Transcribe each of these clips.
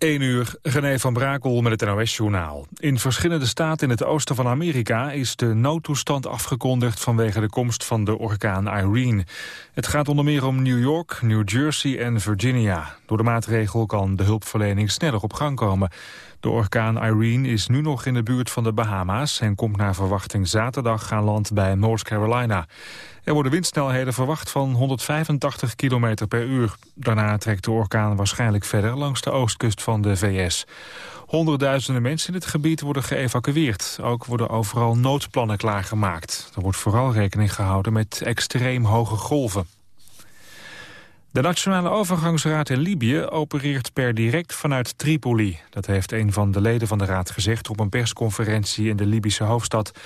1 uur, René van Brakel met het NOS-journaal. In verschillende staten in het oosten van Amerika is de noodtoestand afgekondigd vanwege de komst van de orkaan Irene. Het gaat onder meer om New York, New Jersey en Virginia. Door de maatregel kan de hulpverlening sneller op gang komen. De orkaan Irene is nu nog in de buurt van de Bahama's... en komt naar verwachting zaterdag aan land bij North Carolina. Er worden windsnelheden verwacht van 185 km per uur. Daarna trekt de orkaan waarschijnlijk verder langs de oostkust van de VS. Honderdduizenden mensen in het gebied worden geëvacueerd. Ook worden overal noodplannen klaargemaakt. Er wordt vooral rekening gehouden met extreem hoge golven. De Nationale Overgangsraad in Libië opereert per direct vanuit Tripoli. Dat heeft een van de leden van de raad gezegd op een persconferentie in de Libische hoofdstad.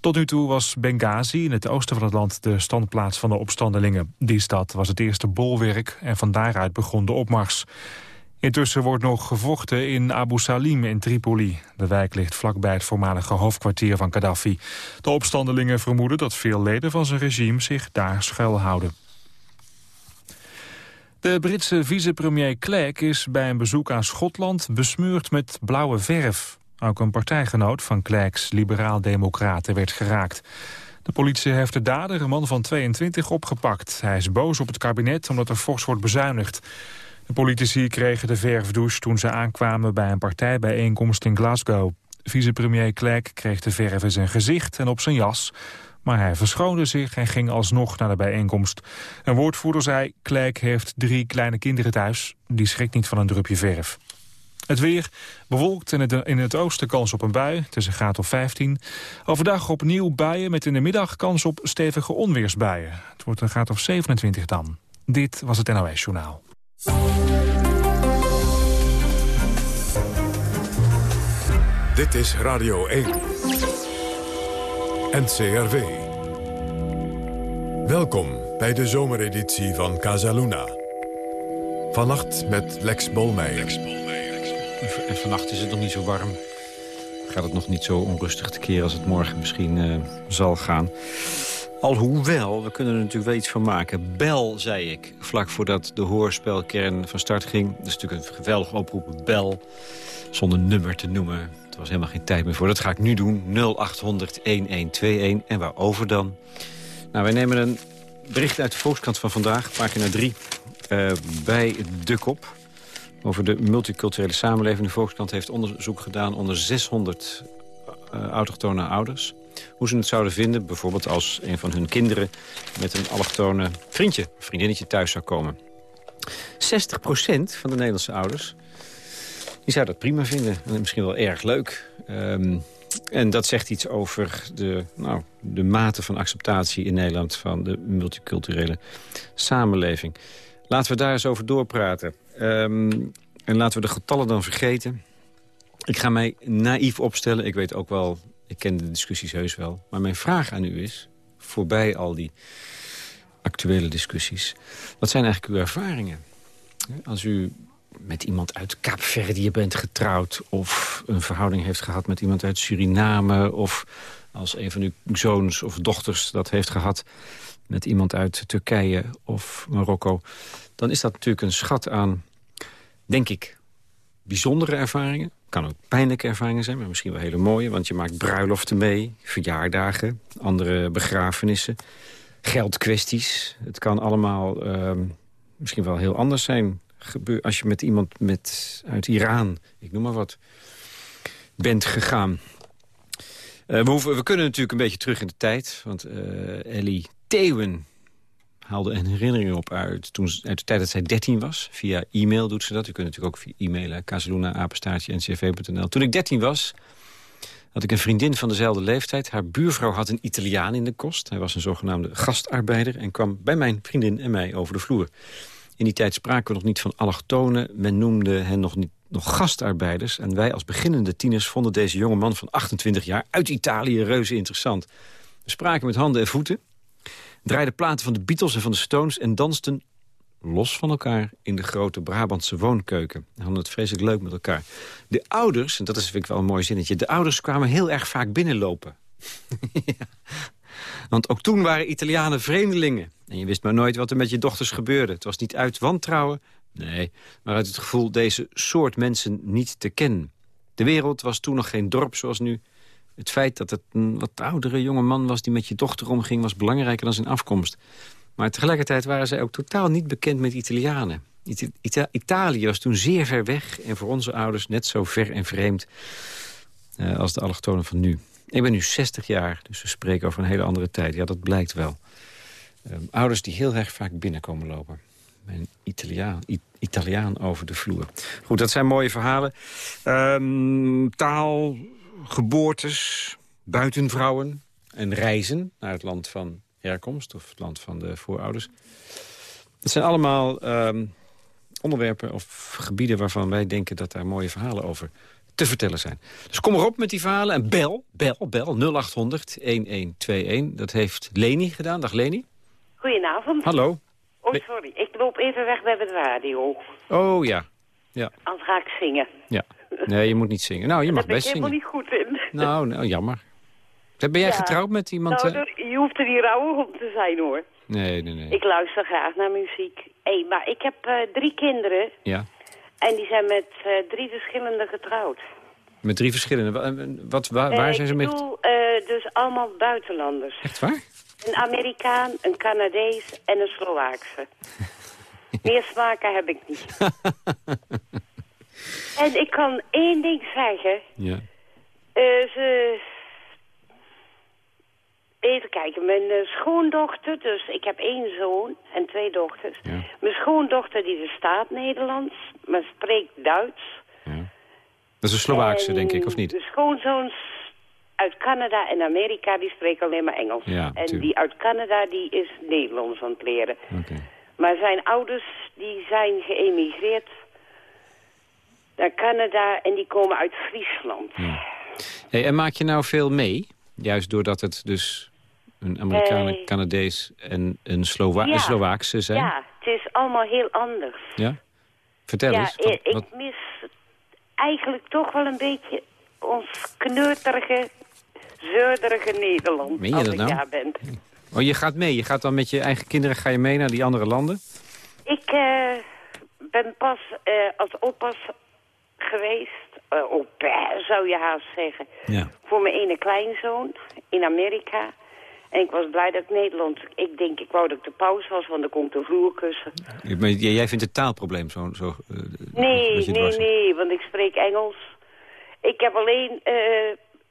Tot nu toe was Benghazi in het oosten van het land de standplaats van de opstandelingen. Die stad was het eerste bolwerk en van daaruit begon de opmars. Intussen wordt nog gevochten in Abu Salim in Tripoli. De wijk ligt vlakbij het voormalige hoofdkwartier van Gaddafi. De opstandelingen vermoeden dat veel leden van zijn regime zich daar schuilhouden. De Britse vicepremier Clegg is bij een bezoek aan Schotland besmeurd met blauwe verf. Ook een partijgenoot van Cleggs liberaal-democraten werd geraakt. De politie heeft de dader, een man van 22, opgepakt. Hij is boos op het kabinet omdat er fors wordt bezuinigd. De politici kregen de verfdouche toen ze aankwamen bij een partijbijeenkomst in Glasgow. Vicepremier Clegg kreeg de verf in zijn gezicht en op zijn jas. Maar hij verschoonde zich en ging alsnog naar de bijeenkomst. Een woordvoerder zei, Clegg heeft drie kleine kinderen thuis. Die schrikt niet van een drupje verf. Het weer bewolkt en in het oosten kans op een bui. Een graad of 15. Overdag opnieuw buien met in de middag kans op stevige onweersbuien. Het wordt een graad of 27 dan. Dit was het NOS Journaal. Dit is Radio 1. NCRV. Welkom bij de zomereditie van Casaluna. Vannacht met Lex Bolmeijer. En vannacht is het nog niet zo warm. Gaat het nog niet zo onrustig te keren als het morgen misschien uh, zal gaan. Alhoewel, we kunnen er natuurlijk wel iets van maken. Bel, zei ik, vlak voordat de hoorspelkern van start ging. Dat is natuurlijk een geweldig oproep, bel, zonder nummer te noemen. Er was helemaal geen tijd meer voor. Dat ga ik nu doen, 0800-1121. En waarover dan? Nou, wij nemen een bericht uit de Volkskrant van vandaag, pagina 3, uh, bij de kop over de multiculturele samenleving. De Volkskrant heeft onderzoek gedaan onder 600 uh, autochtone ouders. Hoe ze het zouden vinden, bijvoorbeeld als een van hun kinderen... met een allochtone vriendje, vriendinnetje thuis zou komen. 60% van de Nederlandse ouders die zou dat prima vinden. En misschien wel erg leuk. Um, en dat zegt iets over de, nou, de mate van acceptatie in Nederland... van de multiculturele samenleving. Laten we daar eens over doorpraten. Um, en laten we de getallen dan vergeten. Ik ga mij naïef opstellen. Ik weet ook wel, ik ken de discussies heus wel. Maar mijn vraag aan u is, voorbij al die actuele discussies... wat zijn eigenlijk uw ervaringen? Als u met iemand uit Kaapverdië bent getrouwd... of een verhouding heeft gehad met iemand uit Suriname... of als een van uw zoons of dochters dat heeft gehad... met iemand uit Turkije of Marokko... dan is dat natuurlijk een schat aan denk ik, bijzondere ervaringen. Kan ook pijnlijke ervaringen zijn, maar misschien wel hele mooie. Want je maakt bruiloften mee, verjaardagen, andere begrafenissen. Geldkwesties. Het kan allemaal uh, misschien wel heel anders zijn. Als je met iemand met, uit Iran, ik noem maar wat, bent gegaan. Uh, we, we, kunnen natuurlijk een beetje terug in de tijd. Want uh, Ellie Theeuwen haalde een herinnering op uit, toen, uit de tijd dat zij 13 was. Via e-mail doet ze dat. U kunt natuurlijk ook via e-mailen. Casaluna, ncv.nl. Toen ik 13 was, had ik een vriendin van dezelfde leeftijd. Haar buurvrouw had een Italiaan in de kost. Hij was een zogenaamde gastarbeider en kwam bij mijn vriendin en mij over de vloer. In die tijd spraken we nog niet van allochtonen. Men noemde hen nog, niet, nog gastarbeiders. En wij als beginnende tieners vonden deze jonge man van 28 jaar... uit Italië reuze interessant. We spraken met handen en voeten draaiden platen van de Beatles en van de Stones... en dansten los van elkaar in de grote Brabantse woonkeuken. We hadden het vreselijk leuk met elkaar. De ouders, en dat is vind ik wel een mooi zinnetje... de ouders kwamen heel erg vaak binnenlopen. ja. Want ook toen waren Italianen vreemdelingen. En je wist maar nooit wat er met je dochters gebeurde. Het was niet uit wantrouwen, Nee, maar uit het gevoel deze soort mensen niet te kennen. De wereld was toen nog geen dorp zoals nu. Het feit dat het een wat oudere jonge man was die met je dochter omging... was belangrijker dan zijn afkomst. Maar tegelijkertijd waren zij ook totaal niet bekend met Italianen. Italië was toen zeer ver weg en voor onze ouders net zo ver en vreemd... Uh, als de allochtonen van nu. Ik ben nu 60 jaar, dus we spreken over een hele andere tijd. Ja, dat blijkt wel. Uh, ouders die heel erg vaak binnenkomen lopen. Een Italiaan, Italiaan over de vloer. Goed, dat zijn mooie verhalen. Um, taal, geboortes, buitenvrouwen en reizen naar het land van herkomst... of het land van de voorouders. Dat zijn allemaal um, onderwerpen of gebieden waarvan wij denken... dat daar mooie verhalen over te vertellen zijn. Dus kom erop met die verhalen en bel, bel, bel 0800 1121. Dat heeft Leni gedaan. Dag Leni. Goedenavond. Hallo. Oh, sorry. Ik loop even weg bij de radio. Oh, ja. ja. Anders ga ik zingen. Ja. Nee, je moet niet zingen. Nou, je mag best zingen. Daar ben ik helemaal niet goed in. Nou, nou jammer. Ben jij getrouwd met iemand? Nou, eh? je hoeft er niet rouwig om te zijn, hoor. Nee, nee, nee. Ik luister graag naar muziek. Hé, maar ik heb uh, drie kinderen. Ja. En die zijn met uh, drie verschillende getrouwd. Met drie verschillende? Wat, waar, waar zijn ze met? Ik bedoel, dus allemaal buitenlanders. Echt waar? Een Amerikaan, een Canadees en een Slovaakse. Meer smaken heb ik niet. en ik kan één ding zeggen. Ja. Uh, ze... Even kijken, mijn uh, schoondochter, dus ik heb één zoon en twee dochters. Ja. Mijn schoondochter die verstaat Nederlands, maar spreekt Duits. Ja. Dat is een Slovaakse, en denk ik, of niet? De schoonzoons uit Canada en Amerika, die spreken alleen maar Engels. Ja, en die uit Canada, die is Nederlands aan het leren. Okay. Maar zijn ouders, die zijn geëmigreerd naar Canada en die komen uit Friesland. Hey, en maak je nou veel mee? Juist doordat het dus een Amerikaan, een Eh, Canadees en een, Slova ja. een Slovaakse zijn? Ja, het is allemaal heel anders. Ja? Vertel ja, eens. ik, Wat, mis eigenlijk toch wel een beetje ons kneuterige, zeurderige Nederland. Meen je dat nou? ben. Oh, je gaat mee. Je gaat dan met je eigen kinderen ga je mee naar die andere landen? Ik eh, ben pas eh, als oppas geweest, eh au pair zou je haast zeggen, Ja. voor mijn ene kleinzoon in Amerika. En ik was blij dat ik Nederland... Ik denk, ik wou dat ik de pauze was, want dan kon ik de vloer kussen. Maar j- jij vindt het taalprobleem zo... zo eh, Nee, nee, nee, want ik spreek Engels. Ik heb alleen eh,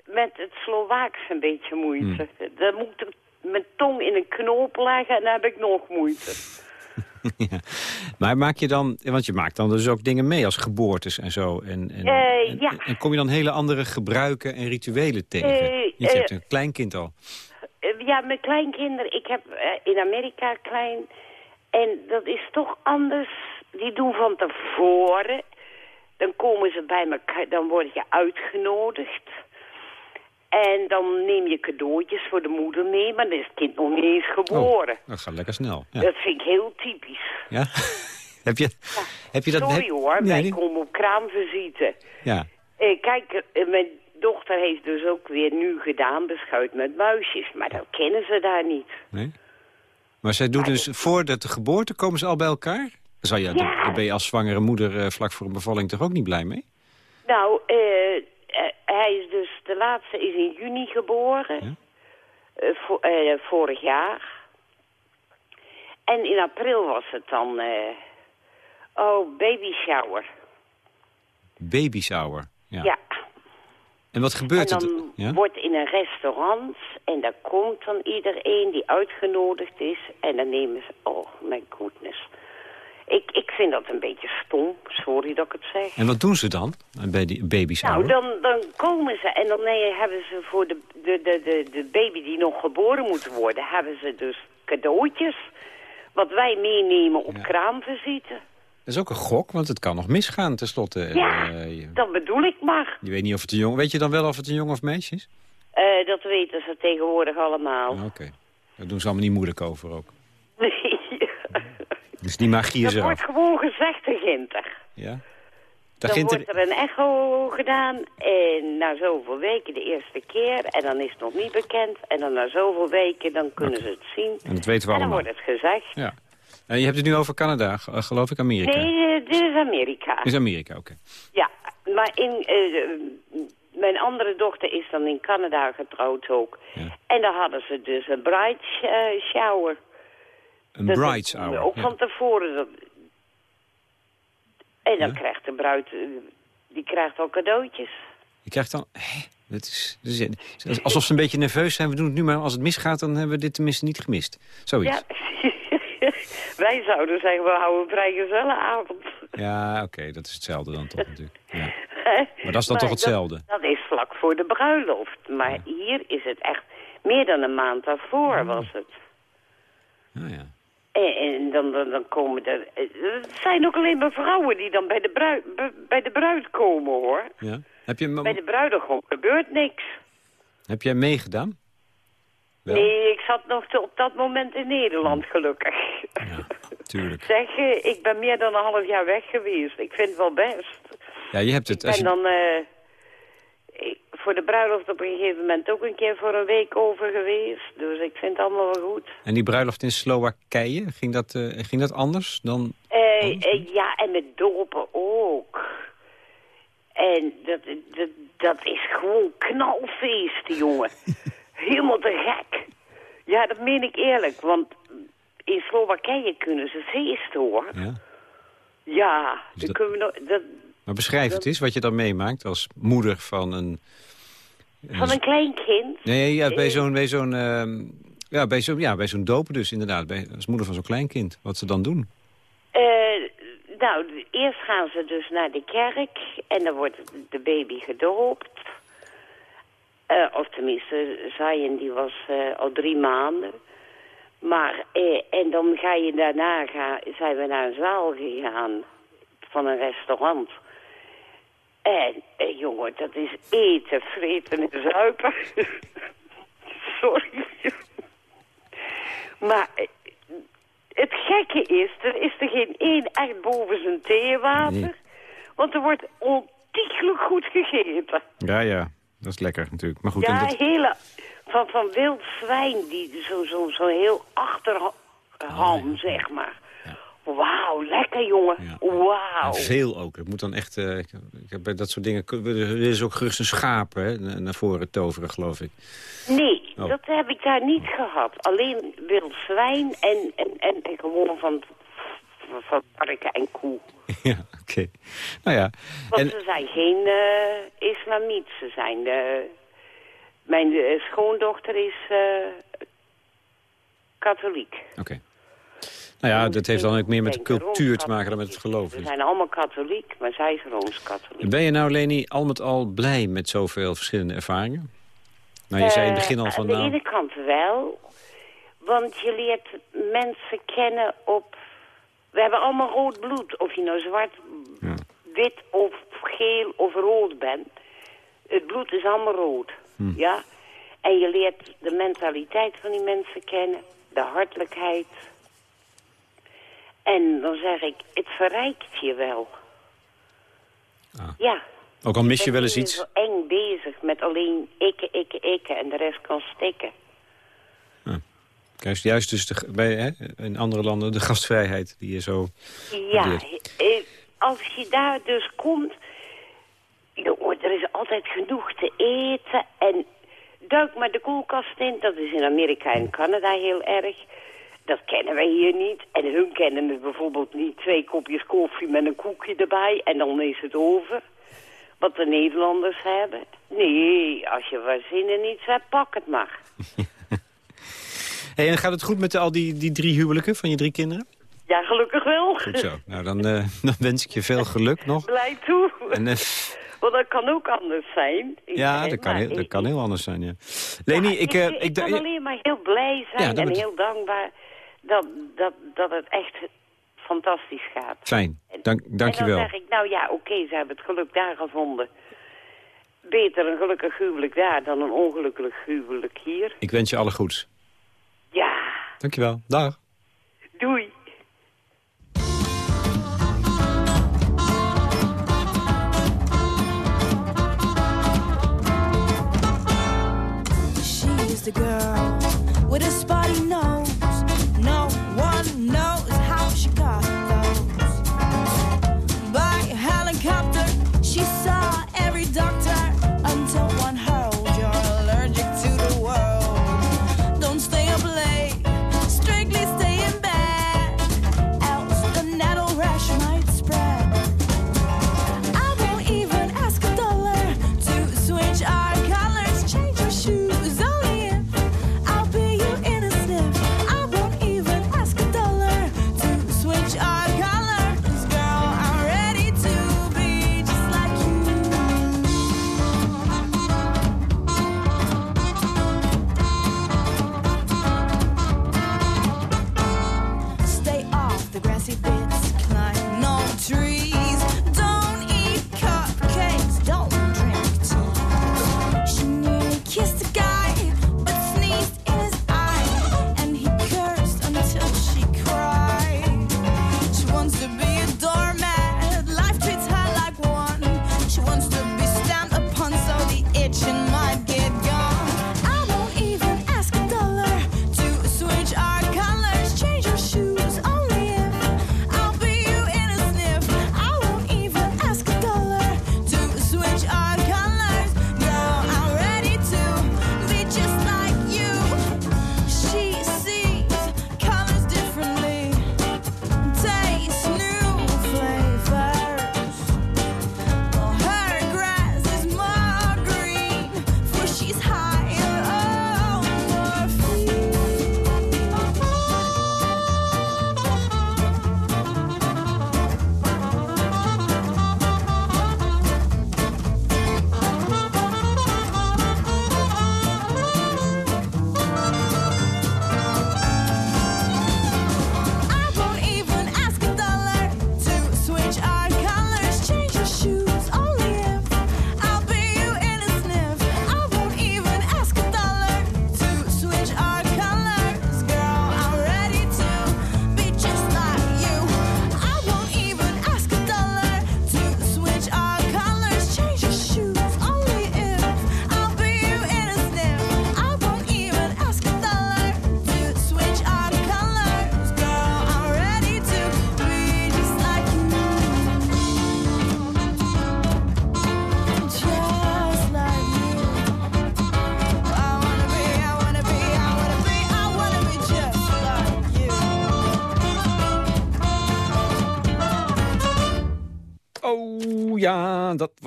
met het Slovaaks een beetje moeite. Hmm. Dan moet ik mijn tong in een knoop leggen en dan heb ik nog moeite. ja. Maar maak je dan... Want je maakt dan dus ook dingen mee als geboortes en zo. En, en, Eh, en, ja. en kom je dan hele andere gebruiken en rituelen tegen? Eh, je eh, hebt een kleinkind al. Eh, Ja, mijn kleinkinderen, ik heb eh, in Amerika klein... En dat is toch anders. Die doen van tevoren. Dan komen ze bij elkaar, dan word je uitgenodigd. En dan neem je cadeautjes voor de moeder mee, maar dan is het kind nog niet eens geboren. Oh, dat gaat lekker snel. Ja? Dat vind ik heel typisch. Ja? heb, je, heb je dat... Sorry heb- hoor, Nee, wij komen op kraamvisite. Ja. Eh, kijk, eh, mijn dochter heeft dus ook weer nu gedaan beschuit met muisjes. Maar dat kennen ze daar niet. Nee? Maar zij doet dus, voordat de geboorte komen ze al bij elkaar? Zou je, Ja. ben je als zwangere moeder eh, vlak voor een bevalling toch ook niet blij mee? Nou, eh, eh, hij is dus, de laatste is in juni geboren. Ja. Eh, eh, vorig jaar. En in april was het dan, eh, oh, baby shower. Baby shower. Ja. Ja. En wat gebeurt er? dan Ja? wordt in een restaurant en daar komt dan iedereen die uitgenodigd is. En dan nemen ze, oh my goodness. Ik, ik vind dat een beetje stom, sorry dat ik het zeg. En wat doen ze dan bij die baby shower? Nou, dan, dan komen ze en dan nee, hebben ze voor de, de, de, de, de baby die nog geboren moet worden... hebben ze dus cadeautjes, wat wij meenemen op Ja. kraamvisite. Dat is ook een gok, want het kan nog misgaan tenslotte. Ja, Eh, je, dat bedoel ik maar. je weet niet of het een jong... Weet je dan wel of het een jongen of meisje is? Eh, dat weten ze tegenwoordig allemaal. Oké. Daar doen ze allemaal niet moeilijk over ook. Nee. Dus die magie is Dat wordt gewoon gezegd, de ginter. Ja? Dan begint wordt er een echo gedaan en na zoveel weken de eerste keer en dan is het nog niet bekend. En dan na zoveel weken dan kunnen ze het zien. En dat weten we En dan allemaal. wordt het gezegd. Ja. En je hebt het nu over Canada, geloof ik, Amerika? Nee, dit is Amerika. Dit is Amerika, oké. Ja, maar in, mijn andere dochter is dan in Canada getrouwd ook. Ja. En daar hadden ze dus een bride shower. Een bride shower? Ook van tevoren. Dat, en dan krijgt de bruid, die krijgt al cadeautjes. Je krijgt dan... Hè? Dat is, is, alsof ze een beetje nerveus zijn. We doen het nu, maar als het misgaat, dan hebben we dit tenminste niet gemist. Zoiets. Ja. Wij zouden zeggen, we houden een vrij gezellige avond. Ja, oké, dat is hetzelfde dan toch natuurlijk. Ja. Maar dat is dan toch hetzelfde? Dat, is vlak voor de bruiloft. Maar hier is het echt meer dan een maand daarvoor was het. Ah, ja. En, en dan, dan, dan, komen er... Het zijn ook alleen maar vrouwen die dan bij de bruid, bij de bruid komen, hoor. Ja. Heb je bij de bruidegom gebeurt niks. Heb jij meegedaan? Nee, ik zat nog op dat moment in Nederland, gelukkig. Ja, tuurlijk. zeg, ik ben meer dan een half jaar weg geweest. Ik vind het wel best. Ja, je hebt het... Ik ben dan uh, voor de bruiloft op een gegeven moment ook een keer voor een week over geweest. Dus ik vind het allemaal wel goed. En die bruiloft in Slowakije, ging dat, uh, ging dat anders dan... Uh, ja, en met dopen ook. En dat, dat, dat is gewoon knalfeest, jongen. Helemaal te gek. Ja, dat meen ik eerlijk, want in Slowakije kunnen ze feesten, hoor. Ja? Ja, dus dan kunnen we nog... Dat, maar beschrijf het eens, wat je dan meemaakt als moeder van een... Van een klein kind? Nee, ja, bij zo'n bij zo'n uh, ja, bij zo'n ja, bij zo'n dopen dus inderdaad. Bij, als moeder van zo'n klein kind. Wat ze dan doen? Uh, nou, eerst gaan ze dus naar de kerk en dan wordt de baby gedoopt. Uh, of tenminste, Zion die was uh, al drie maanden. Maar, eh, en dan ga je daarna, ga, zijn we naar een zaal gegaan van een restaurant. En, eh, jongen, dat is eten, vreten en zuipen. Sorry. maar het gekke is, er is er geen één echt boven zijn theewater. Want er wordt ontiegelijk goed gegeten. Ja, ja. Dat is lekker natuurlijk. Maar goed, ja, dat... hele... Van, van wild zwijn, die zo, zo, zo heel achterham, oh, zeg maar. Wauw, lekker jongen. Ja. Wauw. veel ook. Het moet dan echt... Uh, ik, heb bij dat soort dingen... Er is ook gerust een schaap hè, naar voren toveren, geloof ik. Nee, oh. dat heb ik daar niet gehad. Alleen wild zwijn en, en, en, en gewoon van, van varken en koe. Ja, oké. Nou ja. Want en... ze zijn geen uh, islamiet. Ze zijn... Uh, mijn schoondochter is katholiek. Oké. Nou ja, dat heeft dan ook meer met de cultuur te maken dan met het geloof. Ze zijn allemaal katholiek, maar zij is Rooms-katholiek. Ben je nou, Leni, al met al blij met zoveel verschillende ervaringen? Nou, je zei in het begin al van... Aan de nou... ene kant wel, want je leert mensen kennen op... We hebben allemaal rood bloed, of je nou zwart, ja. wit of geel of rood bent. Het bloed is allemaal rood, hm. ja? En je leert de mentaliteit van die mensen kennen, de hartelijkheid, en dan zeg ik, het verrijkt je wel. Ah. Ja. Ook al mis je wel eens iets? zo eng bezig met alleen ikke, ikke, ikke en de rest kan stikken. Ah. Kijk, juist dus de, bij, hè, in andere landen de gastvrijheid die je zo... Ja, eh, als je daar dus komt... Er is altijd genoeg te eten en duik maar de koelkast in. Dat is in Amerika en Canada heel erg. Dat kennen wij hier niet. En hun kennen het bijvoorbeeld niet. Twee kopjes koffie met een koekje erbij en dan is het over. Wat de Nederlanders hebben. Nee, als je waar zin in iets hebt, pak het maar. hey, en gaat het goed met al die, die drie huwelijken van je drie kinderen? Ja, gelukkig wel. Goed zo. Nou, dan, uh, dan wens ik je veel geluk nog. Blij toe. En, uh, Want dat kan ook anders zijn. Ja, dat kan, heel, dat kan heel anders zijn, ja. Leni, ik... Ik, ik, kan alleen maar heel blij zijn en heel dankbaar dat, dat, dat het echt fantastisch gaat. Fijn, dank, dank je wel. En dan zeg ik, nou ja, oké, ze hebben het geluk daar gevonden. Beter een gelukkig huwelijk daar dan een ongelukkig huwelijk hier. Ik wens je alle goeds. Ja. Dankjewel, dag. Doei. She is the girl with a spotty dat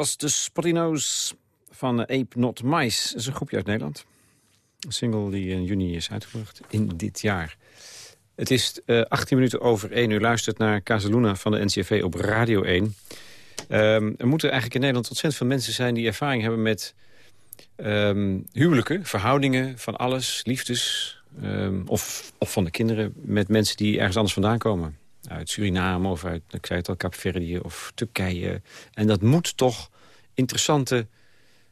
was de Spotino's van Ape Not Mice. Dat is een groepje uit Nederland. Een single die in juni is uitgebracht in dit jaar. Het is uh, eh, 18 minuten over 1 U luistert naar Casaluna van de NCV op Radio 1. Um, ehm, er moeten eigenlijk in Nederland ontzettend veel mensen zijn... die ervaring hebben met um, huwelijken, verhoudingen van alles, liefdes... Um, of, of van de kinderen met mensen die ergens anders vandaan komen uit Suriname of uit, ik zei het al, Kaapverdië of Turkije. En dat moet toch interessante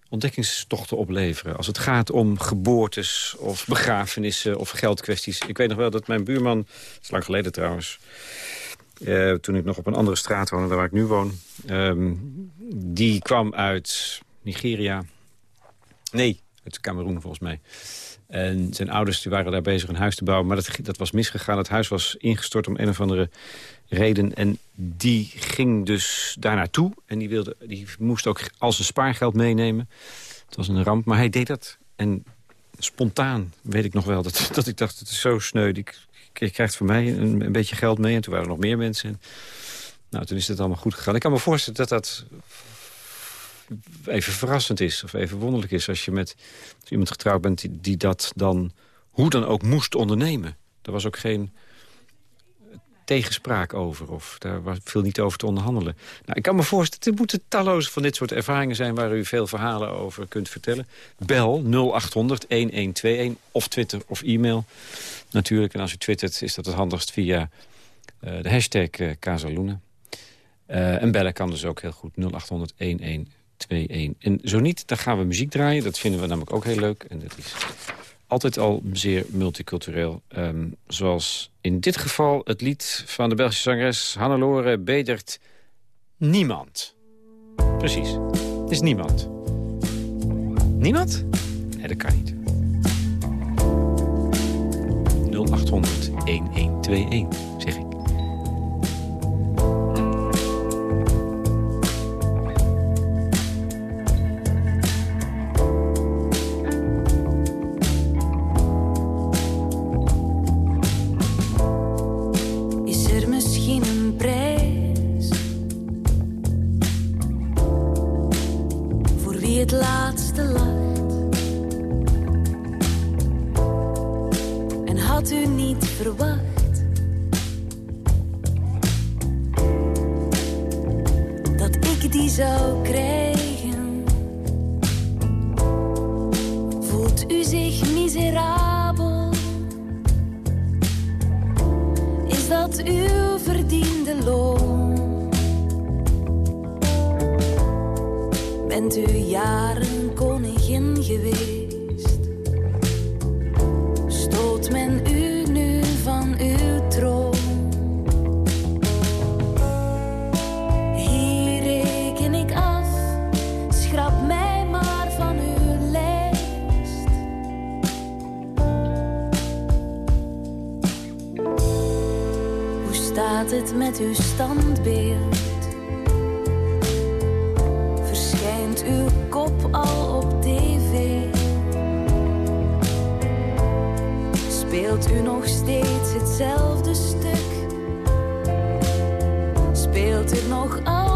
ontdekkingstochten opleveren. Als het gaat om geboortes of begrafenissen of geldkwesties. Ik weet nog wel dat mijn buurman, dat is lang geleden trouwens... Eh, toen ik nog op een andere straat woonde, waar ik nu woon... Ehm, die kwam uit Nigeria. Nee, uit Cameroen volgens mij. En zijn ouders die waren daar bezig een huis te bouwen. Maar dat, dat was misgegaan. Het huis was ingestort om een of andere reden. En die ging dus daar naartoe. En die, wilde, die moest ook al zijn spaargeld meenemen. Het was een ramp, maar hij deed dat. En spontaan weet ik nog wel dat, dat ik dacht, het is zo sneu. Die, je krijgt van mij een, een, beetje geld mee. En toen waren er nog meer mensen. nou, toen is het allemaal goed gegaan. Ik kan me voorstellen dat dat even verrassend is of even wonderlijk is... als je met iemand getrouwd bent die, die dat dan hoe dan ook moest ondernemen. Er was ook geen tegenspraak over. Of daar was veel niet over te onderhandelen. Nou, ik kan me voorstellen, er moeten talloze van dit soort ervaringen zijn... waar u veel verhalen over kunt vertellen. Bel 0800-1121 of Twitter of e-mail. Natuurlijk, en als u twittert is dat het handigst via uh, de hashtag uh, Casaluna. Uh, en bellen kan dus ook heel goed 0800 11 2-1. En zo niet, dan gaan we muziek draaien. Dat vinden we namelijk ook heel leuk. En dat is altijd al zeer multicultureel. Um, zoals in dit geval het lied van de Belgische zangeres Hannelore Bedert Niemand. Precies, het is niemand. Niemand? Nee, dat kan niet. 0800 1121, uw verdiende loon. Bent u jaren koningin geweest, stoot men met uw standbeeld. Verschijnt uw kop al op tv. Speelt u nog steeds hetzelfde stuk? Speelt u nog al?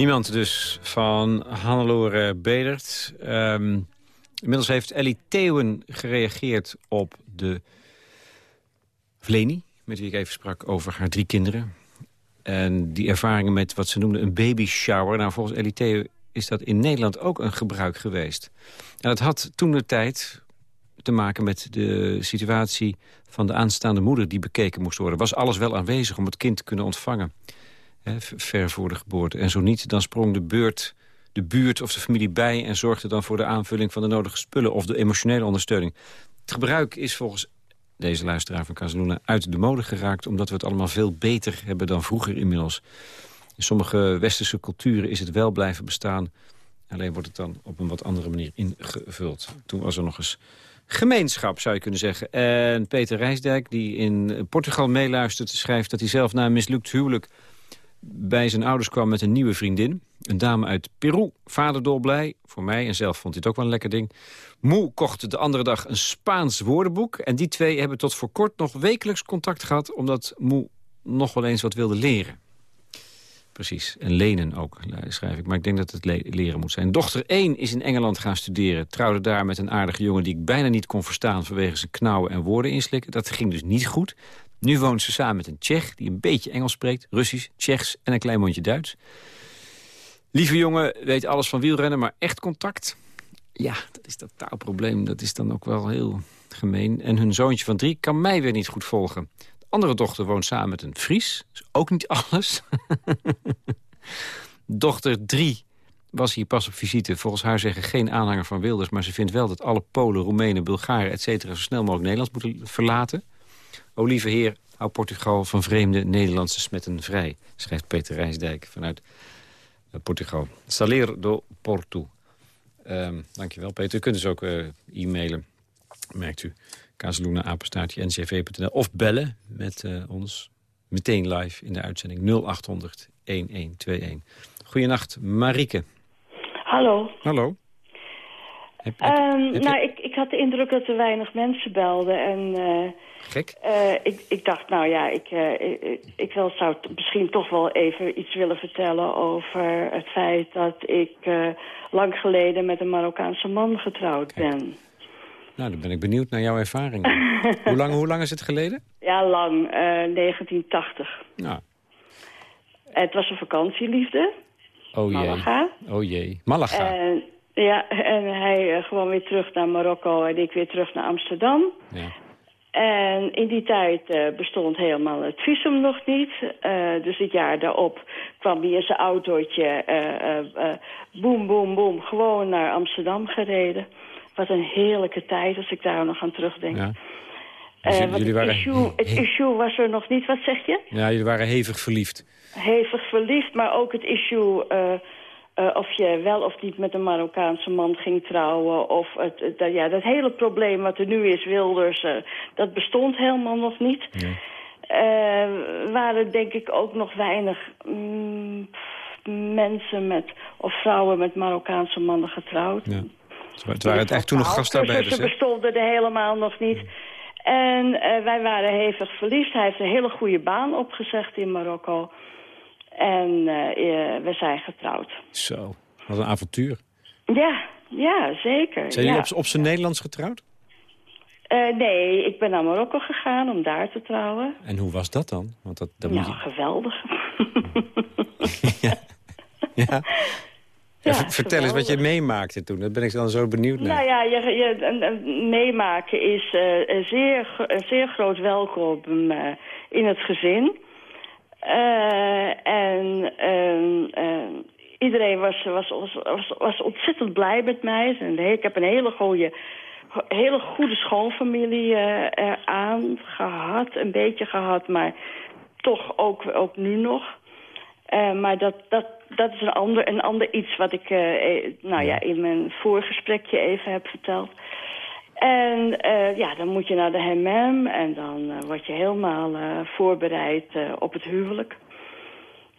Niemand dus van Hannelore Bedert. Um, inmiddels heeft Ellie Theeuwen gereageerd op de Vleni... met wie ik even sprak over haar drie kinderen. En die ervaringen met wat ze noemden een baby shower. Nou, volgens Ellie Theeuwen is dat in Nederland ook een gebruik geweest. En dat had toen de tijd te maken met de situatie van de aanstaande moeder... die bekeken moest worden. Was alles wel aanwezig om het kind te kunnen ontvangen... Ver voor de geboorte. En zo niet, dan sprong de beurt de buurt of de familie bij... en zorgde dan voor de aanvulling van de nodige spullen... of de emotionele ondersteuning. Het gebruik is volgens deze luisteraar van Casaluna uit de mode geraakt... omdat we het allemaal veel beter hebben dan vroeger inmiddels. In sommige westerse culturen is het wel blijven bestaan... alleen wordt het dan op een wat andere manier ingevuld. Toen was er nog eens gemeenschap, zou je kunnen zeggen. En Peter Rijsdijk, die in Portugal meeluistert, schrijft... dat hij zelf na een mislukt huwelijk bij zijn ouders kwam met een nieuwe vriendin. Een dame uit Peru. Vader dolblij. Voor mij en zelf vond het ook wel een lekker ding. Moe kocht de andere dag een Spaans woordenboek. En die twee hebben tot voor kort nog wekelijks contact gehad... omdat Moe nog wel eens wat wilde leren. Precies. En lenen ook, schrijf ik. Maar ik denk dat het leren moet zijn. Dochter 1 is in Engeland gaan studeren. Trouwde daar met een aardige jongen die ik bijna niet kon verstaan... vanwege zijn knauwen en woorden inslikken. Dat ging dus niet goed. Nu woont ze samen met een Tsjech die een beetje Engels spreekt. Russisch, Tsjechs en een klein mondje Duits. Lieve jongen weet alles van wielrennen, maar echt contact? Ja, dat is dat taalprobleem. Dat is dan ook wel heel gemeen. En hun zoontje van drie kan mij weer niet goed volgen. De andere dochter woont samen met een Fries. is ook niet alles. dochter drie was hier pas op visite. Volgens haar zeggen geen aanhanger van Wilders... maar ze vindt wel dat alle Polen, Roemenen, Bulgaren, et cetera... zo snel mogelijk Nederlands moeten verlaten. O lieve heer, hou Portugal van vreemde Nederlandse smetten vrij... schrijft Peter Rijsdijk vanuit uh, Portugal. Salir do Porto. Um, dankjewel, Peter. U kunt dus ook uh, e-mailen, merkt u. Kazeluna, apenstaartje, ncv.nl. Of bellen met uh, ons meteen live in de uitzending 0800 1121. Goedenacht, Marike. Hallo. Hallo. Heb, heb, um, heb nou, ik, ik had de indruk dat er weinig mensen belden. En, uh, Gek? Uh, ik, ik dacht, nou ja, ik, uh, ik, ik wel, zou misschien toch wel even iets willen vertellen over het feit dat ik lang geleden met een Marokkaanse man getrouwd Kijk. ben. Nou, dan ben ik benieuwd naar jouw ervaring. hoe, lang, hoe lang is het geleden? Ja, lang. 1980. Nou. Het was een vakantieliefde. Oh jee. Malaga. Oh jee. Malaga. Ja, en hij uh, gewoon weer terug naar Marokko en ik weer terug naar Amsterdam. Ja. En in die tijd uh, bestond helemaal het visum nog niet. Uh, dus het jaar daarop kwam hij in zijn autootje, boem, boem, boem, gewoon naar Amsterdam gereden. Wat een heerlijke tijd, als ik daar nog aan terugdenk. Ja. Dus het, issue, het issue was er nog niet, wat zeg je? Ja, jullie waren hevig verliefd. Hevig verliefd, maar ook het issue... Uh, uh, of je wel of niet met een Marokkaanse man ging trouwen. Of het, het, dat, ja, dat hele probleem wat er nu is, Wilders, uh, dat bestond helemaal nog niet. Ja. Uh, waren denk ik ook nog weinig mm, mensen met, of vrouwen met Marokkaanse mannen getrouwd. Ja. Het waren het echt toen nog gastarbeiders, Ze bestonden er helemaal nog niet. En wij waren hevig verliefd. Hij heeft een hele goede baan opgezegd in Marokko. En uh, we zijn getrouwd. Zo, wat een avontuur. Ja, ja zeker. Zijn ja. jullie op, op zijn Nederlands getrouwd? Uh, nee, ik ben naar Marokko gegaan om daar te trouwen. En hoe was dat dan? Want dat, dat nou, moet je... geweldig. ja. ja. Ja, Ja, vertel geweldig. eens wat je meemaakte toen. Daar ben ik dan zo benieuwd naar. Nou ja, je, je, een, een meemaken is uh, een, zeer, een zeer groot welkom uh, in het gezin. Uh, en iedereen was, was, was, was ontzettend blij met mij. En ik heb een hele goede, hele goede schoonfamilie aan gehad. Een beetje gehad, maar toch ook, ook nu nog. maar dat... dat dat is een ander, een ander iets wat ik uh, nou ja, in mijn voorgesprekje even heb verteld. En uh, ja, dan moet je naar de HMM en dan uh, word je helemaal voorbereid op het huwelijk.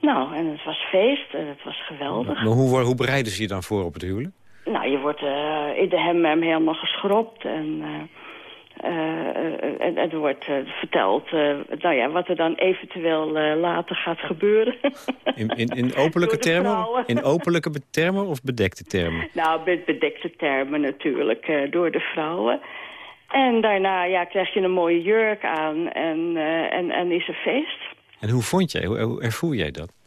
Nou, en het was feest en het was geweldig. Maar hoe, hoe bereiden ze je dan voor op het huwelijk? Nou, je wordt in de HMM helemaal geschropt en... En, en er wordt verteld nou ja, wat er dan eventueel later gaat gebeuren. In, in, in openlijke termen? In openlijke termen of bedekte termen? Nou, met bedekte termen natuurlijk, door de vrouwen. En daarna ja, krijg je een mooie jurk aan en, en, en is er feest. En hoe vond jij, hoe, hoe ervoer jij dat?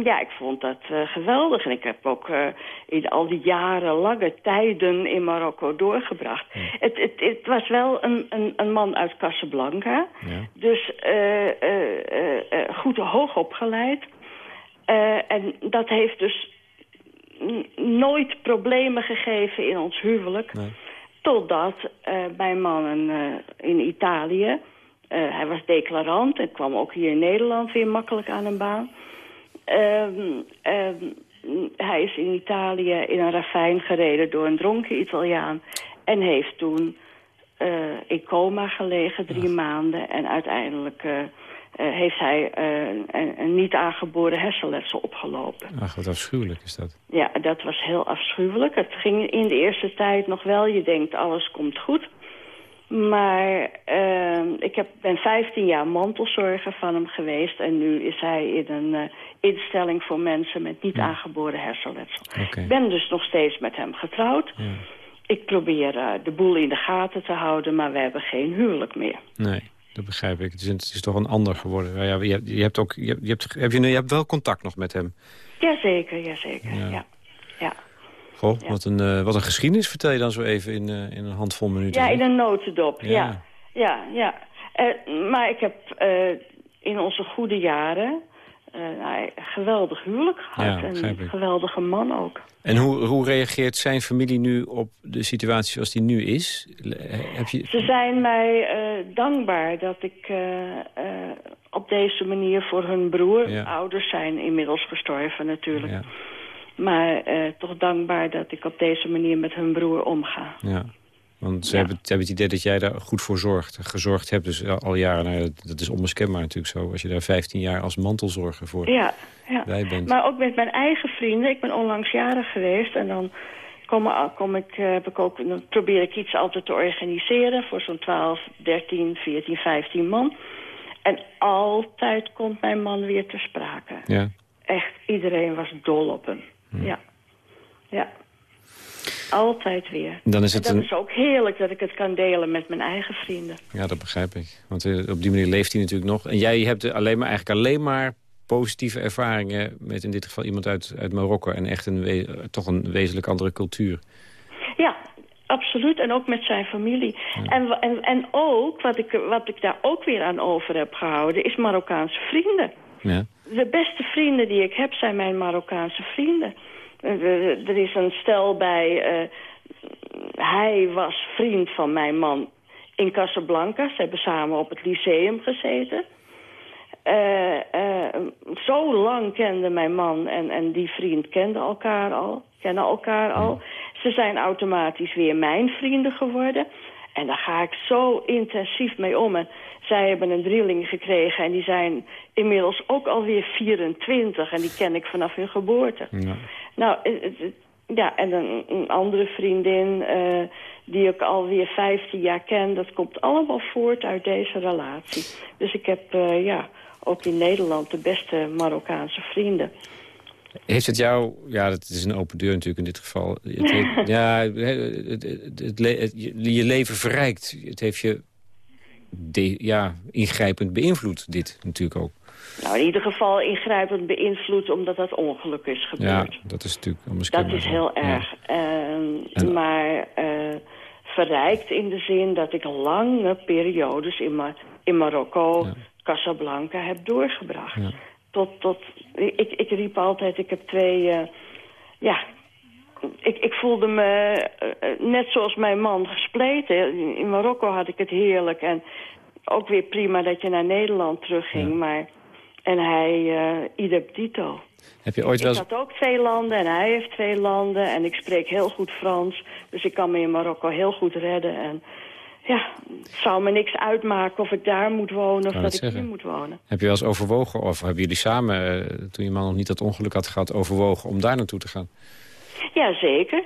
Ja, ik vond dat uh, geweldig. En ik heb ook uh, in al die jarenlange tijden in Marokko doorgebracht. Ja. Het, het, het, was wel een, een, een man uit Casablanca. Ja. Dus uh, goed hoog opgeleid. en dat heeft dus nooit problemen gegeven in ons huwelijk. Nee. Totdat mijn man in Italië, hij was declarant en kwam ook hier in Nederland weer makkelijk aan een baan. Um, um, hij is in Italië in een ravijn gereden door een dronken Italiaan. En heeft toen in coma gelegen drie maanden. En uiteindelijk heeft hij een, een, niet aangeboren hersenletsel opgelopen. Ach, wat afschuwelijk is dat. Ja, dat was heel afschuwelijk. Het ging in de eerste tijd nog wel. Je denkt, alles komt goed. Maar uh, ik heb, ben 15 jaar mantelzorger van hem geweest. En nu is hij in een uh, instelling voor mensen met niet aangeboren hersenletsel. Okay. Ik ben dus nog steeds met hem getrouwd. Ja. Ik probeer uh, de boel in de gaten te houden, maar we hebben geen huwelijk meer. Nee, dat begrijp ik. Het is, het is toch een ander geworden. Ja, je, hebt, je hebt ook, je, je, hebt, heb je, je hebt wel contact nog met hem. Jazeker, jazeker, ja. ja. ja. Goh, ja. wat, een, uh, wat een geschiedenis vertel je dan zo even in, uh, in een handvol minuten. Ja, in een notendop, ja. Ja, ja. Uh, maar ik heb in onze goede jaren een geweldig huwelijk gehad. Ja, en een geweldige man ook. En hoe, hoe reageert zijn familie nu op de situatie zoals die nu is? Heb je... Ze zijn mij dankbaar dat ik op deze manier voor hun broer... Ja. Ouders zijn inmiddels gestorven natuurlijk. Ja. Maar uh, toch dankbaar dat ik op deze manier met hun broer omga. Ja, want ze Ja. hebben, hebben het idee dat jij daar goed voor zorgt, gezorgd hebt. Dus al jaren, nou, dat, dat is onmiskenbaar natuurlijk zo. Als je daar 15 jaar als mantelzorger voor Ja, ja. bij bent. Maar ook met mijn eigen vrienden. Ik ben onlangs jarig geweest en dan kom, kom ik, uh, heb ik ook, dan probeer ik iets altijd te organiseren voor zo'n 12, 13, 14, 15 man. En altijd komt mijn man weer te sprake. Ja. Echt, iedereen was dol op hem. Ja. Ja. Altijd weer. Dan is En het dat een... is ook heerlijk dat ik het kan delen met mijn eigen vrienden. Ja, dat begrijp ik. Want eh, op die manier leeft hij natuurlijk nog. En jij hebt alleen maar, eigenlijk alleen maar positieve ervaringen... met in dit geval iemand uit, uit Marokko... en echt een we- toch een wezenlijk andere cultuur. Ja, absoluut. En ook met zijn familie. En, en, en ook, wat ik, wat ik daar ook weer aan over heb gehouden... is Marokkaanse vrienden. Ja. De beste vrienden die ik heb zijn mijn Marokkaanse vrienden. Eh, Er is een stel bij... eh, hij was vriend van mijn man in Casablanca. Ze hebben samen op het lyceum gezeten. Eh, zo lang kende mijn man en, en die vriend kenden elkaar al. Kennen elkaar al. Ze zijn automatisch weer mijn vrienden geworden. En daar ga ik zo intensief mee om. Zij hebben een drieling gekregen en die zijn inmiddels ook alweer 24. En die ken ik vanaf hun geboorte. Ja. Nou, het- het- het- ja, en een, een andere vriendin eh, die ik alweer 15 jaar ken... dat komt allemaal voort uit deze relatie. Dus ik heb eh, ja, ook in Nederland de beste Marokkaanse vrienden. Heeft het jou... Ja, dat is een open deur natuurlijk in dit geval. Het heeft- ja, het, het, het het- je leven verrijkt. Het heeft je de, ja, ingrijpend beïnvloed, dit natuurlijk ook. Nou, in ieder geval ingrijpend beïnvloed omdat dat ongeluk is Ja, gebeurd. dat is natuurlijk Dat is heel Ja. erg. Ehm, En- Maar eh, verrijkt in de zin dat ik lange periodes in, in Marokko, Ja. Casablanca heb doorgebracht. Ja. Tot, tot, ik, ik riep altijd, ik heb twee... eh, ja, ik, ik voelde me eh, eh, net zoals mijn man gespleten. In, Marokko had ik het heerlijk. En ook weer prima dat je naar Nederland terugging. Ja. Maar, en hij, eh idem dito. Heb je ooit wel Ik had ook twee landen en hij heeft twee landen. En ik spreek heel goed Frans. Dus ik kan me in Marokko heel goed redden. En ja, het zou me niks uitmaken of ik daar moet wonen of dat ik zeggen. hier moet wonen. Heb je wel eens overwogen, of hebben jullie samen, toen je man nog niet dat ongeluk had gehad, overwogen om daar naartoe te gaan? Ja, zeker.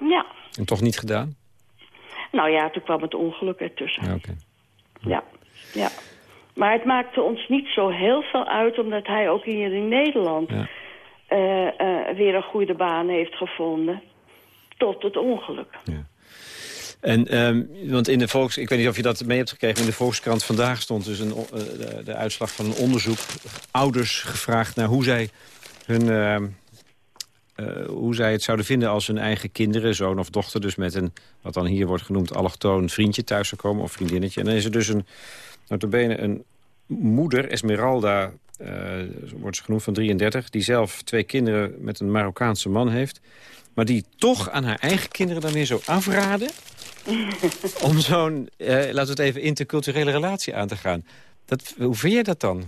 Ja. En toch niet gedaan? Nou ja, toen kwam het ongeluk ertussen. Ja. Ja, ja. Maar het maakte ons niet zo heel veel uit... omdat hij ook hier in Nederland Ja. eh, eh, weer een goede baan heeft gevonden. Tot het ongeluk. En, ehm, want in de Volks, ik weet niet of je dat mee hebt gekregen... in de Volkskrant vandaag stond dus een, eh, de, de uitslag van een onderzoek. Ouders gevraagd naar hoe zij, hun, eh, hoe zij het zouden vinden... als hun eigen kinderen, zoon of dochter... dus met een, wat dan hier wordt genoemd, allochtoon vriendje thuis zou komen... of vriendinnetje. En dan is er dus een, notabene een moeder, Esmeralda... eh, wordt ze genoemd van 33... die zelf twee kinderen met een Marokkaanse man heeft... maar die toch aan haar eigen kinderen dan weer zo afraden om zo'n, eh, laten we het even, interculturele relatie aan te gaan. Dat, hoe vind je dat dan?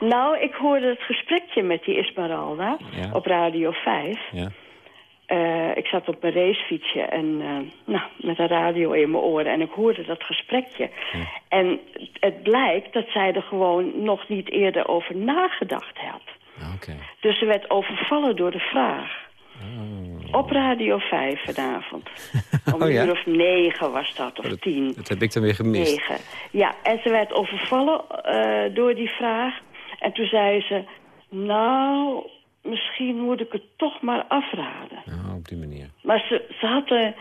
Nou, ik hoorde het gesprekje met die Esmeralda Ja. op Radio 5. Ja. Eh, ik zat op mijn racefietsje en eh, nou, met een radio in mijn oren en ik hoorde dat gesprekje. En het blijkt dat zij er gewoon nog niet eerder over nagedacht had. Ah. Dus ze werd overvallen door de vraag. Oh. Op Radio 5 vanavond. Om Oh, een ja? uur of negen was dat, of tien. Dat heb ik dan weer gemist. Negen. Ja, en ze werd overvallen eh, door die vraag. En toen zei ze... Nou, misschien moet ik het toch maar afraden. Oh, op die manier. Maar ze, ze had er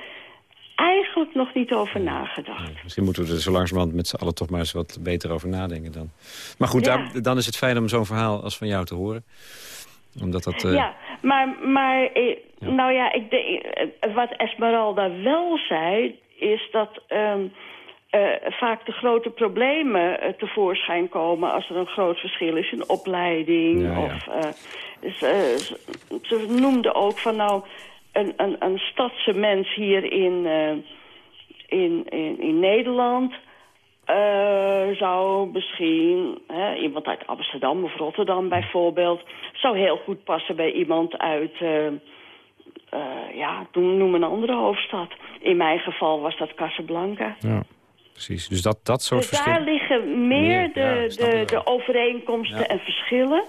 eigenlijk nog niet over nagedacht. Misschien moeten we er zo langzamerhand met z'n allen toch maar eens wat beter over nadenken dan. Maar goed, Ja. daar- dan is het fijn om zo'n verhaal als van jou te horen. Omdat dat... eh, Ja, maar, maar eh, nou ja, ik denk, eh, wat Esmeralda wel zei... is dat ehm, eh, vaak de grote problemen eh, tevoorschijn komen... als er een groot verschil is in opleiding. Ja. Of, eh, ze, ze noemde ook van nou... een, een, een stadse mens hier in, in, in, in Nederland... zou misschien, hè, iemand uit Amsterdam of Rotterdam bijvoorbeeld... zou heel goed passen bij iemand uit, ja, noem een andere hoofdstad. In mijn geval was dat Casablanca. ja, precies. Dus dat, dat soort Dus daar verschillen... liggen meer de, ja, de, wel. de overeenkomsten Ja. en verschillen...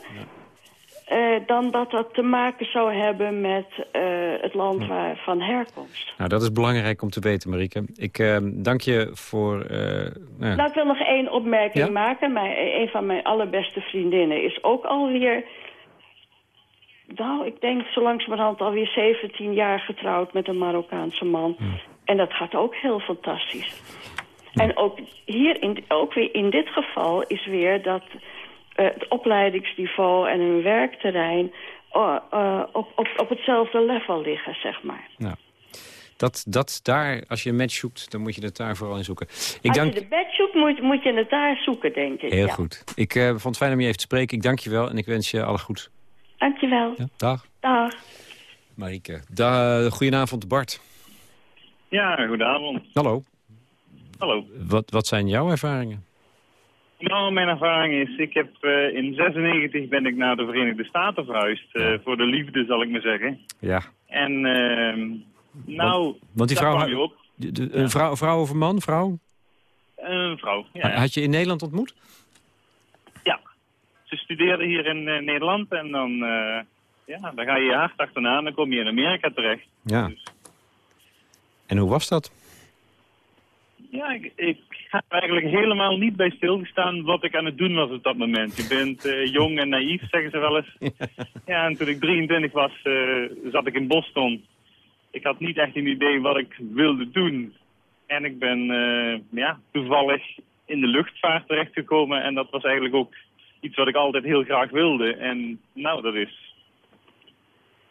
eh, dan dat dat te maken zou hebben met eh, het land waar, van herkomst. Nou, dat is belangrijk om te weten, Marieke. Ik eh, dank je voor... nou. Nou, ik wil nog één opmerking Ja? maken. Mijn, een van mijn allerbeste vriendinnen is ook alweer... Nou, ik denk zo langzamerhand alweer 17 jaar getrouwd met een Marokkaanse man. En dat gaat ook heel fantastisch. En ook hier, in, ook weer in dit geval, is weer dat eh, het opleidingsniveau en hun werkterrein... eh, eh, op, op, op hetzelfde level liggen, zeg maar. Nou, dat, dat daar, als je een match zoekt, dan moet je het daar vooral in zoeken. Ik Als dank je de bed zoekt, moet, moet je het daar zoeken, denk ik. Heel ja. goed. Ik eh, vond het fijn om je even te spreken. Ik dank je wel en ik wens je alle goed. Dankjewel. Ja, dag. Dag. Marieke. Da goedenavond, Bart. Ja, goedenavond. Hallo. Hallo. Wat, wat zijn jouw ervaringen? Nou, mijn ervaring is, ik heb eh, in 96 ben ik naar de Verenigde Staten verhuisd. eh, voor de liefde, zal ik maar zeggen. Ja. En, ehm, nou, Want die daar vrouw, je op. een vrouw, vrouw of een man? Vrouw? Een vrouw, ja. Had je in Nederland ontmoet? Ja. Ze studeerde hier in eh, Nederland en dan, ja, dan ga je je hart achterna en dan kom je in Amerika terecht. Ja. Dus, En hoe was dat? Ja, ik, ik heb eigenlijk helemaal niet bij stilgestaan wat ik aan het doen was op dat moment. Je bent eh, jong en naïef, zeggen ze wel eens. Ja, en toen ik 23 was, eh, zat ik in Boston. Ik had niet echt een idee wat ik wilde doen. En ik ben eh, ja, toevallig in de luchtvaart terechtgekomen. En dat was eigenlijk ook iets wat ik altijd heel graag wilde. En nou, dat is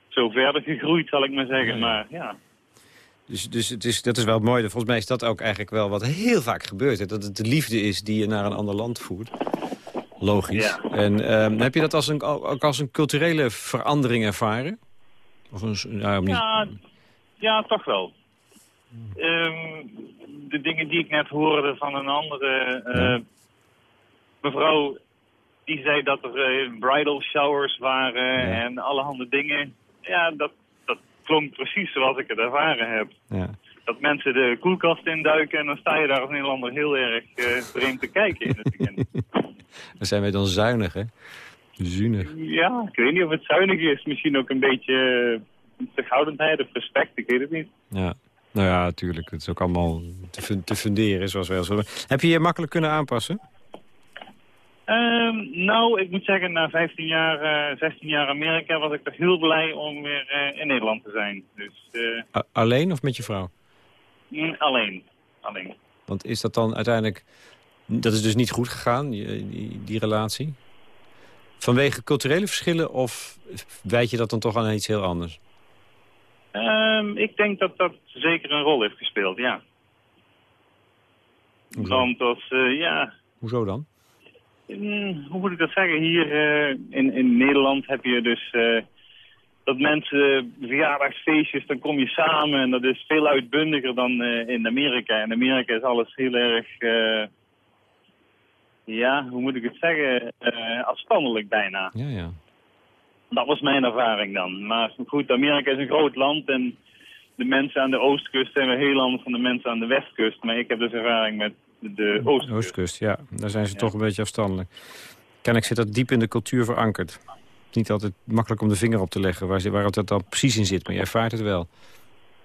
zo verder gegroeid, zal ik maar zeggen. Maar ja, Dus, dus het is, dat is wel mooi. Volgens mij is dat ook eigenlijk wel wat heel vaak gebeurt. Hè? Dat het de liefde is die je naar een ander land voert. Logisch. Ja. En ehm, heb je dat als een, ook als een culturele verandering ervaren? Of een, om niet- Ja, ja, toch wel. Ehm, de dingen die ik net hoorde van een andere eh, Ja. mevrouw, die zei dat er eh, bridal showers waren Ja. en allerhande dingen. Ja, dat klonk precies zoals ik het ervaren heb. ja. Dat mensen de koelkast induiken en dan sta je daar als Nederlander heel erg eh, vreemd te kijken in het. Dan zijn wij dan zuinig, hè? Zuinig. ja, ik weet niet of het zuinig is. Misschien ook een beetje eh, terughoudendheid of respect, ik weet het niet. Ja. Nou ja, natuurlijk. Het is ook allemaal te, te funderen, zoals wij al zeggen. Heb je je makkelijk kunnen aanpassen? Ehm, nou, ik moet zeggen, na 15 jaar, eh 16 jaar Amerika was ik toch heel blij om weer eh, in Nederland te zijn. Dus eh, alleen of met je vrouw? mm, alleen. alleen. Want is dat dan uiteindelijk... Dat is dus niet goed gegaan, die, die, die relatie? Vanwege culturele verschillen of wijd je dat dan toch aan iets heel anders? Ehm, ik denk dat dat zeker een rol heeft gespeeld, ja. Hoezo, Want als, eh, ja, Hoezo dan? Mm, hoe moet ik dat zeggen? Hier eh, in, in Nederland heb je dus eh, dat mensen verjaardagsfeestjes, dan kom je samen en dat is veel uitbundiger dan eh, in Amerika. In Amerika is alles heel erg, ja, hoe moet ik het zeggen, afstandelijk bijna. Ja, ja. Dat was mijn ervaring dan. Maar goed, Amerika is een groot land en de mensen aan de oostkust zijn weer heel anders dan de mensen aan de westkust. Maar ik heb dus ervaring met de oostkust. Oostkust, ja. Daar zijn ze toch een beetje afstandelijk. Kennelijk zit dat diep in de cultuur verankerd. Het is niet altijd makkelijk om de vinger op te leggen waar, het dan precies in zit. Maar je ervaart het wel.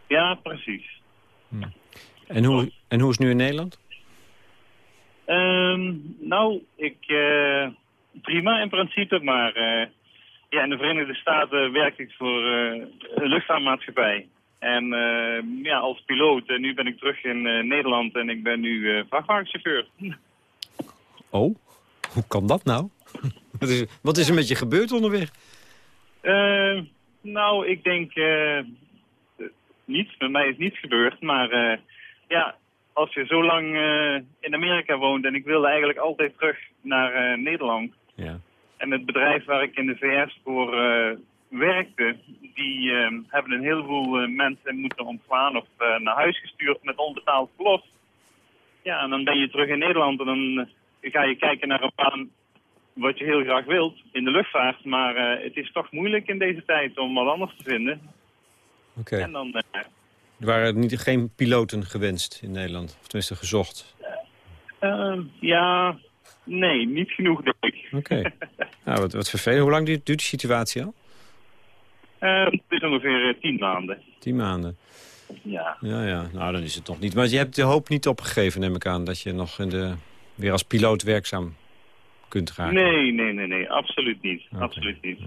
Ja, precies. En hoe, en hoe is het nu in Nederland? Ehm, nou, ik, eh, prima in principe, maar eh, ja, in de Verenigde Staten werkte ik voor eh, een luchtvaartmaatschappij. En eh, ja, als piloot, en nu ben ik terug in eh, Nederland en ik ben nu eh, vrachtwagenchauffeur. Oh, hoe kan dat nou? wat, is, wat is er met je gebeurd onderweg? Eh, nou, ik denk eh, eh, niets. Met mij is niets gebeurd. Maar eh, ja, als je zo lang eh, in Amerika woont en ik wilde eigenlijk altijd terug naar eh, Nederland. Ja. En het bedrijf waar ik in de VS voor eh, werkte, die eh, hebben een heleboel eh, mensen moeten ontslaan of eh, naar huis gestuurd met onbetaald verlof. Ja, en dan ben je terug in Nederland en dan eh, ga je kijken naar een baan wat je heel graag wilt in de luchtvaart. Maar het is toch moeilijk in deze tijd om wat anders te vinden. Oké. En dan, Er waren niet, geen piloten gewenst in Nederland. Of tenminste gezocht. eh, ja, nee, niet genoeg denk ik. Oké. nou, wat, wat vervelend. Hoe lang duurt, duurt die situatie al? Eh, het is ongeveer eh, tien maanden. Tien maanden. Ja. Ja, ja. Nou, dan is het nog niet. Maar je hebt de hoop niet opgegeven, neem ik aan... dat je nog in de, weer als piloot werkzaam kunt raken. Nee, nee, nee, nee, absoluut niet. Absoluut niet. Ja.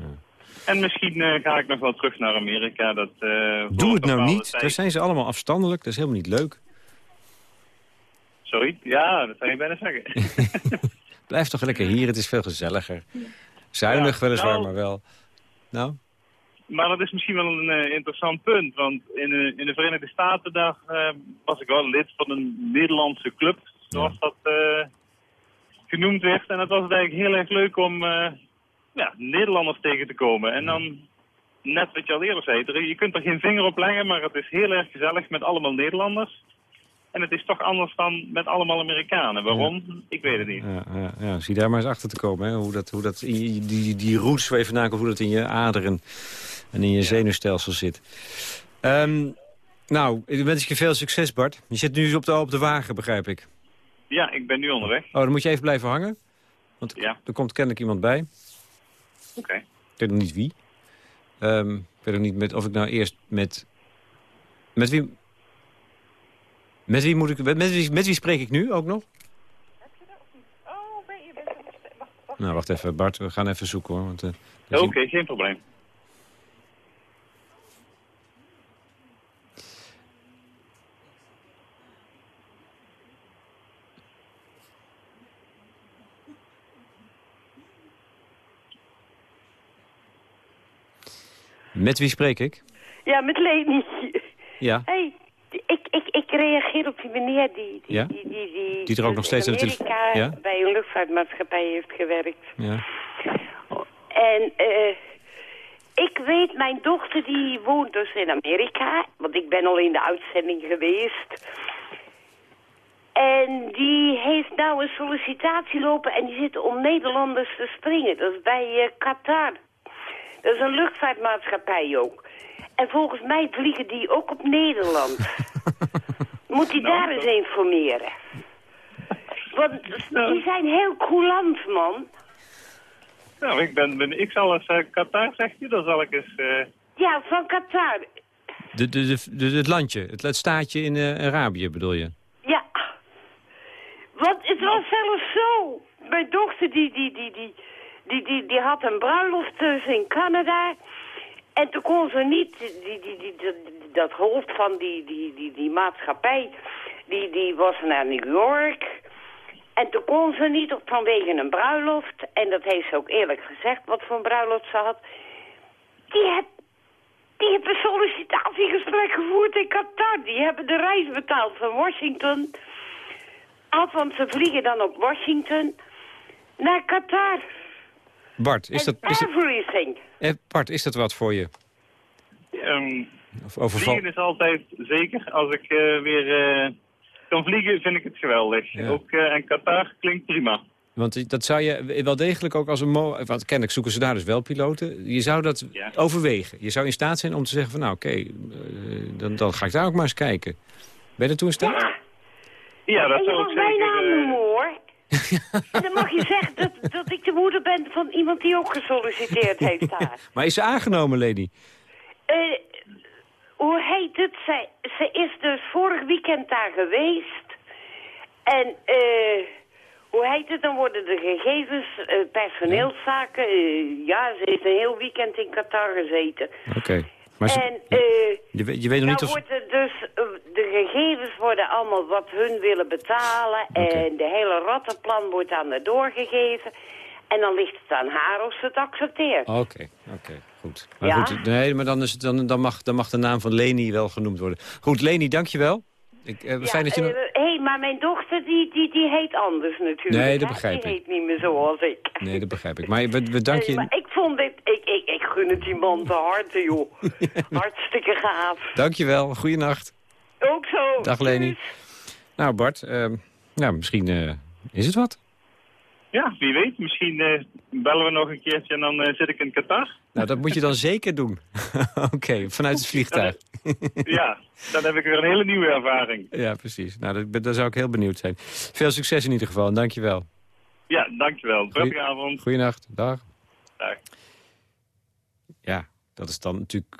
En misschien eh, ga ik nog wel terug naar Amerika. Dat, Doe het nou niet. tijd- Daar zijn ze allemaal afstandelijk. Dat is helemaal niet leuk. Sorry? Ja, dat zou je bijna zeggen. Blijf toch lekker hier. Het is veel gezelliger. Zuinig Ja, weliswaar, nou- maar wel. Nou? Maar dat is misschien wel een eh, interessant punt. Want in de, in de Verenigde Staten daar, eh, was ik wel lid van een Nederlandse club. Zoals dat eh, genoemd werd. En het was eigenlijk heel erg leuk om eh, ja, Nederlanders tegen te komen. En dan, net wat je al eerder zei, je kunt er geen vinger op leggen. Maar het is heel erg gezellig met allemaal Nederlanders. En het is toch anders dan met allemaal Amerikanen. Waarom? Ik weet het niet. Ja, ja, ja, zie daar maar eens achter te komen. Hè? Hoe dat, hoe dat je, die, die roots waar je vandaan komt, hoe dat in je aderen en in je zenuwstelsel zit. Ehm, nou, ik wens ik je veel succes, Bart. Je zit nu op de, op de wagen, begrijp ik. Ja, ik ben nu onderweg. Oh, dan moet je even blijven hangen. Want Ja. er komt kennelijk iemand bij. Oké. Ik weet nog niet wie. Ehm, ik weet ook niet met, of ik nou eerst met... Met wie... Met wie, moet ik, met, met wie, met wie spreek ik nu ook nog? Nou, wacht even, Bart. We gaan even zoeken, hoor. Want, eh, Oké, geen probleem. Met wie spreek ik? Ja, met Leni. Ja. Hey, ik, ik, ik reageer op die meneer die... Die, Ja? die, die, die, Die er ook nog steeds in Amerika Ja? bij een luchtvaartmaatschappij heeft gewerkt. ja. En eh ik weet, mijn dochter die woont dus in Amerika. Want ik ben al in de uitzending geweest. En die heeft nou een sollicitatie lopen en die zit om Nederlanders te springen. Dat is bij eh, Qatar. Dat is een luchtvaartmaatschappij ook. En volgens mij vliegen die ook op Nederland. Moet die daar eens informeren. Want die zijn heel coulant, man. Nou, ik, ben, ben, ik zal eens eh, Qatar, zegt u, dan zal ik eens... eh, Ja, van Qatar. De, de, de, de- het landje, het, het staatje in eh, Arabië bedoel je? Ja. Want het was zelfs zo. Mijn dochter die, die, die, die, die, die, die had een bruiloft dus in Canada. En toen kon ze niet, die, die, die, dat hoofd van die, die, die, die maatschappij, die, die was naar New York. En toen kon ze niet op vanwege een bruiloft. En dat heeft ze ook eerlijk gezegd, wat voor een bruiloft ze had. Die heb, hebben een sollicitatiegesprek gevoerd in Qatar. Die hebben de reis betaald van Washington. Af, want ze vliegen dan op Washington naar Qatar. Bart, is dat, is everything. eh, Bart, is dat wat voor je? Ehm, Of overval? vliegen is altijd zeker. Als ik eh, weer eh, kan vliegen, vind ik het geweldig. Ja. Ook eh, en Qatar klinkt prima. Want dat zou je wel degelijk ook als een... Want kennelijk zoeken ze daar dus wel piloten. Je zou dat Ja. overwegen. Je zou in staat zijn om te zeggen van... nou oké, dan, dan ga ik daar ook maar eens kijken. Ben je er toe in staat? Ja, Ja, dat zou ik zeker... naam eh, noemen, hoor. En dan mag je zeggen dat, dat ik de moeder ben van iemand die ook gesolliciteerd heeft daar. Maar is ze aangenomen, lady? Eh, hoe heet het? Ze, ze is dus vorig weekend daar geweest. En eh, hoe heet het? Dan worden de gegevens, eh, personeelszaken. ja, ze heeft een heel weekend in Qatar gezeten. Oké. Maar ze- En eh, je, weet, je weet nog niet of... wordt dus, eh, de gegevens worden allemaal wat hun willen betalen. En de hele rattenplan wordt aan haar doorgegeven. En dan ligt het aan haar of ze het accepteert. Oké, oké, goed. Maar Ja? goed, nee, maar dan, is het, dan, dan, mag, dan mag de naam van Leni wel genoemd worden. Goed, Leni, dankjewel. Ik, eh, fijn dat je nog... Hé, hey, maar mijn dochter die, die, die heet anders natuurlijk. Nee, dat hè? begrijp Die ik. heet niet meer zoals ik. Nee, dat begrijp ik. Maar we, Hey, je... maar ik vond dit, ik gun het die man te harte, joh. Hartstikke gaaf. Dankjewel, goeienacht. Ook zo. Dag Leni. Nou Bart, ehm, nou, misschien eh, is het wat. Ja, wie weet. Misschien eh, bellen we nog een keertje en dan eh, zit ik in Qatar. Nou, dat moet je dan zeker doen. Oké, vanuit het vliegtuig. Ja, dan heb ik weer een hele nieuwe ervaring. Ja, precies. Nou, dat- daar zou ik heel benieuwd zijn. Veel succes in ieder geval en dankjewel. Ja, dankjewel. Prettige avond. Goeienacht, dag. Dag. Dat is dan natuurlijk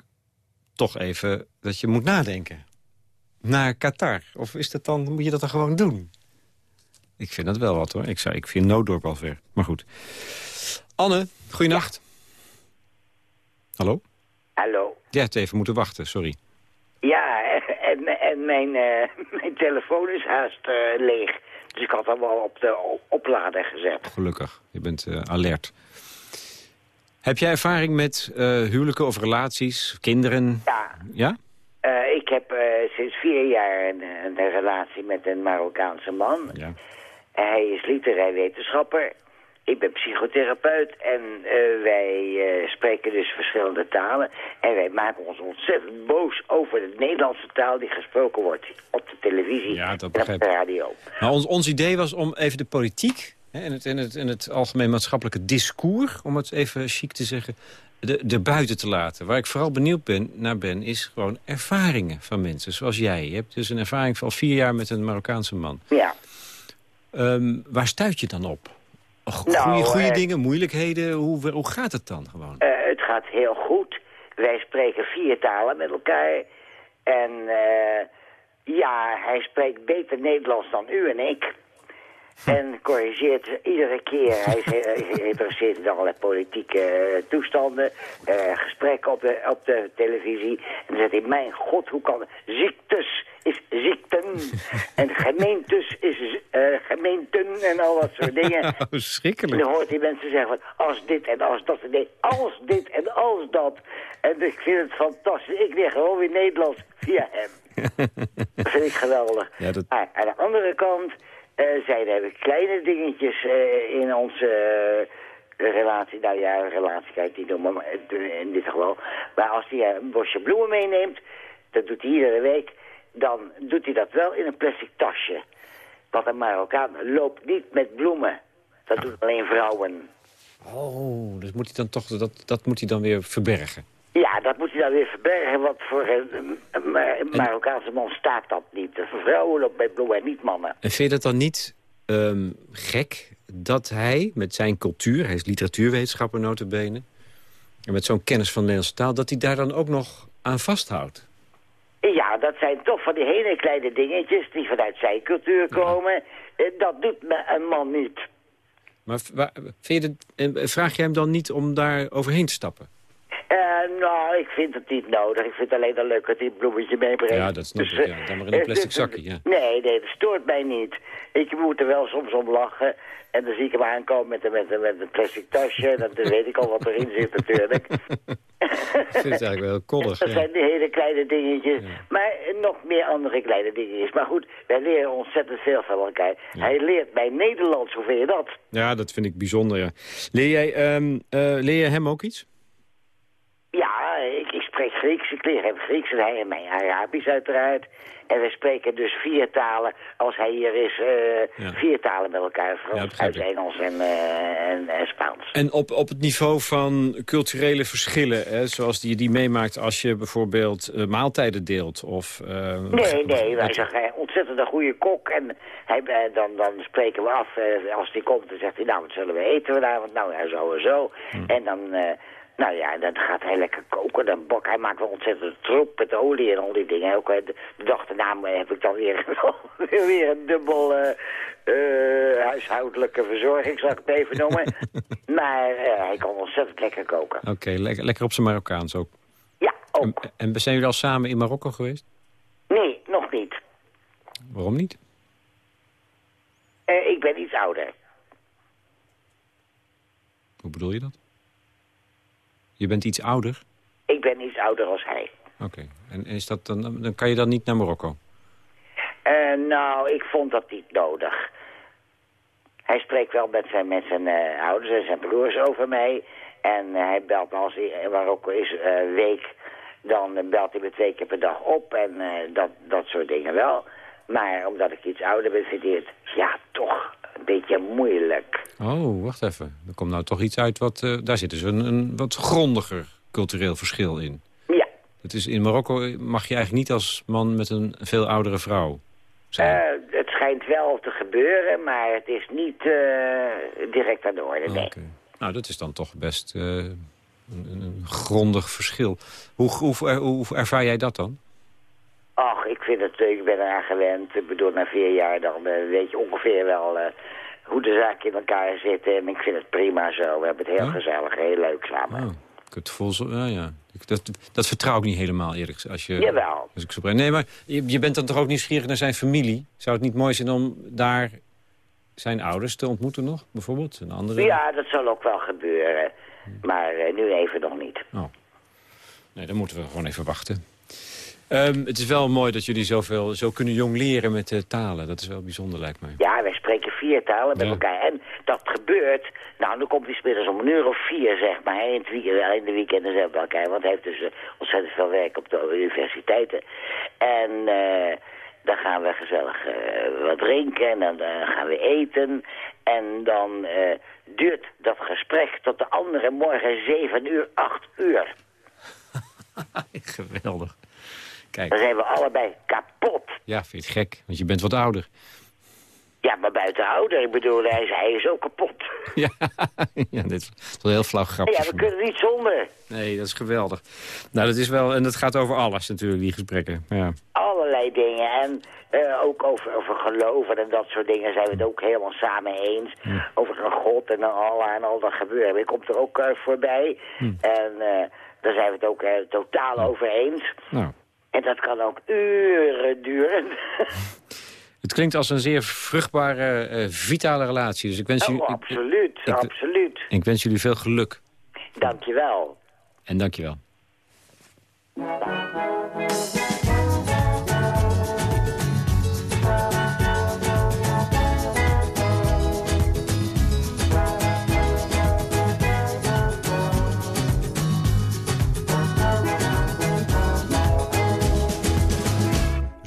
toch even dat je moet nadenken. Naar Qatar. Of is dat dan, moet je dat dan gewoon doen? Ik vind dat wel wat hoor. Ik, zou, ik vind Nooddorp al ver. Maar goed. Anne, goeienacht. Hallo? Hallo. Ja, het even moeten wachten, sorry. Ja, en, en mijn, eh, mijn telefoon is haast eh, leeg. Dus ik had hem al op de oplader gezet. Gelukkig, je bent eh, alert. Heb jij ervaring met eh, huwelijken of relaties, kinderen? Ja, Ja? eh, ik heb eh, sinds vier jaar een, een relatie met een Marokkaanse man. Ja. Hij is literair wetenschapper. Ik ben psychotherapeut en wij spreken dus verschillende talen. En wij maken ons ontzettend boos over de Nederlandse taal die gesproken wordt op de televisie Ja, dat en op de radio. Nou, ons, ons idee was om even de politiek en, het, en, het, en het algemeen maatschappelijke discours... om het even chic te zeggen, de, de buiten te laten. Waar ik vooral benieuwd ben, naar ben, is gewoon ervaringen van mensen. Zoals jij. Je hebt dus een ervaring van vier jaar met een Marokkaanse man. Ja. Ehm, waar stuit je dan op? Goede Nou, goede eh, dingen, moeilijkheden, hoe, hoe gaat het dan gewoon? Eh, het gaat heel goed. Wij spreken vier talen met elkaar. En eh, ja, hij spreekt beter Nederlands dan u en ik. En corrigeert iedere keer. Hij is geïnteresseerd in allerlei politieke eh, toestanden. eh, gesprekken op de, op de televisie. En dan zegt hij, mijn god, hoe kan... Ziektes is ziekten. en gemeentes is eh, gemeenten en al dat soort dingen. Oh, En schrikkelijk. dan hoort die mensen zeggen van, als dit en als dat. En nee, als dit en als dat. En ik vind het fantastisch. Ik leer gewoon weer Nederlands via hem. dat vind ik geweldig. Ja, dat- Maar aan de andere kant zijn er kleine dingetjes eh, in onze eh, relatie. Nou ja, relatie kan je het niet noemen, maar in- dit geval. Maar als hij een bosje bloemen meeneemt, dat doet hij iedere week, dan doet hij dat wel in een plastic tasje. Want een Marokkaan loopt niet met bloemen. Dat doen alleen vrouwen. Oh, dus moet hij dan toch, dat, dat moet hij dan weer verbergen. Ja, dat moet hij dan weer verbergen, want voor een, een, een Marokkaanse man staat dat niet. Vrouwen lopen met bloemen en niet mannen. En vind je dat dan niet ehm, gek dat hij met zijn cultuur... hij is literatuurwetenschapper notabene... en met zo'n kennis van de Nederlandse taal... dat hij daar dan ook nog aan vasthoudt? Ja, dat zijn toch van die hele kleine dingetjes die vanuit zijn cultuur komen. Eh, Dat doet een man niet. Maar vind je het, eh, vraag je hem dan niet om daar overheen te stappen? Eh, nou, ik vind het niet nodig. Ik vind het alleen dan leuk dat hij een bloemetje meebrengt. Ja, dat snap ik, eh, ja. Dan maar in een eh, plastic eh, zakje, ja. Nee, nee, dat stoort mij niet. Ik moet er wel soms om lachen. En dan zie ik hem aankomen met, een- met, een- met een plastic tasje. En dan weet ik al wat erin zit natuurlijk. Ik vind het eigenlijk wel koddig. Dat Ja. zijn die hele kleine dingetjes. Maar eh, nog meer andere kleine dingetjes. Maar goed, wij leren ontzettend veel van elkaar. Hij leert mij Nederlands. Hoe vind je dat? ja, dat vind ik bijzonder, ja. Leer jij, ehm, eh, leer jij hem ook iets? Ja, ik, ik spreek Grieks, ik leer hem Grieks en hij en mij Arabisch uiteraard. En we spreken dus vier talen, als hij hier is, eh, Ja. vier talen met elkaar. Frans, uit. Engels en, eh, en, en Spaans. En op, op het niveau van culturele verschillen, hè, zoals die je die meemaakt als je bijvoorbeeld eh, maaltijden deelt? Of, eh, Nee, nee, wij zeggen hij ontzettend een goede kok. En hij, eh, dan, dan spreken we af, eh, als hij komt, dan zegt hij, nou, wat zullen we eten vanavond? Nou, ja, zo en zo. En dan, eh, nou ja, dan gaat hij lekker koken. Dan bak, hij maakt wel ontzettend troep met olie en al die dingen. Ook, eh, de, de dag daarna heb ik dan weer, weer een dubbel eh, eh, huishoudelijke verzorging, zal ik het even noemen. maar eh, hij kan ontzettend lekker koken. Oké, lekker, lekker op zijn Marokkaans ook. Ja, En, ook. en zijn jullie al samen in Marokko geweest? Nee, nog niet. Waarom niet? Eh, ik ben iets ouder. Hoe bedoel je dat? Je bent iets ouder? Ik ben iets ouder als hij. Oké. En is dat dan, dan kan je dan niet naar Marokko? Eh, nou, ik vond dat niet nodig. Hij spreekt wel met zijn, met zijn eh, ouders en zijn broers over mij. En eh, hij belt als hij in Marokko is week. Dan belt hij me twee keer per dag op en dat, dat soort dingen wel. Maar omdat ik iets ouder ben, vindt hij het ja, toch een beetje moeilijk. Oh, wacht even. Er komt nou toch iets uit wat... eh, daar zit dus een, een wat grondiger cultureel verschil in. Ja, Het is, in Marokko mag je eigenlijk niet als man met een veel oudere vrouw zijn. eh, het schijnt wel te gebeuren, maar het is niet eh, direct aan de orde, nee. Oké. Nou, dat is dan toch best een, een, grondig verschil. Hoe, hoe, hoe ervaar jij dat dan? Ach, ik vind het, ik ben eraan gewend. Ik bedoel, na vier jaar dan eh, weet je ongeveer wel eh, hoe de zaken in elkaar zitten. En ik vind het prima zo. We hebben het heel Ja? gezellig, heel leuk samen. Oh, ik het gevoel zo, ja, ja. Dat, dat vertrouw ik niet helemaal, eerlijk. Als je, Jawel. Als ik zo Nee, maar je, je bent dan toch ook nieuwsgierig naar zijn familie? Zou het niet mooi zijn om daar zijn ouders te ontmoeten nog, bijvoorbeeld? Een andere? Ja, dat zal ook wel gebeuren. Maar eh, nu even nog niet. Oh. Nee, dan moeten we gewoon even wachten. Ehm, het is wel mooi dat jullie zoveel, zo kunnen jong leren met eh, talen. Dat is wel bijzonder, lijkt mij. Ja, wij spreken vier talen met Ja. elkaar. En dat gebeurt, nou, dan komt hij smiddags om een uur of vier, zeg maar. In, het weekend, in de weekenden zijn we bij elkaar. Want hij heeft dus eh, ontzettend veel werk op de universiteiten. En eh, dan gaan we gezellig wat drinken en dan gaan we eten. En dan duurt dat gesprek tot de andere morgen zeven uur, acht uur. Geweldig. Kijk, Dan zijn we allebei kapot. ja, vind je het gek? Want je bent wat ouder. Ja, maar buiten ouder, ik bedoel, hij is, hij is ook kapot. ja, ja, dit is een heel flauw grapje. Ja, we kunnen niet zonder. Nee, dat is geweldig. Nou, dat is wel, en dat gaat over alles natuurlijk, die gesprekken. Ja. allerlei dingen. En eh, ook over, over geloven en dat soort dingen zijn we het ook helemaal samen eens. Over een God en een Allah en al dat gebeuren. Ik komt er ook eh, voorbij. En eh, daar zijn we het ook totaal over eens. Nou, En dat kan ook uren duren. het klinkt als een zeer vruchtbare, eh, vitale relatie. Dus ik wens, oh, jullie, absoluut, ik- absoluut. ik wens jullie veel geluk. Dankjewel. En dankjewel.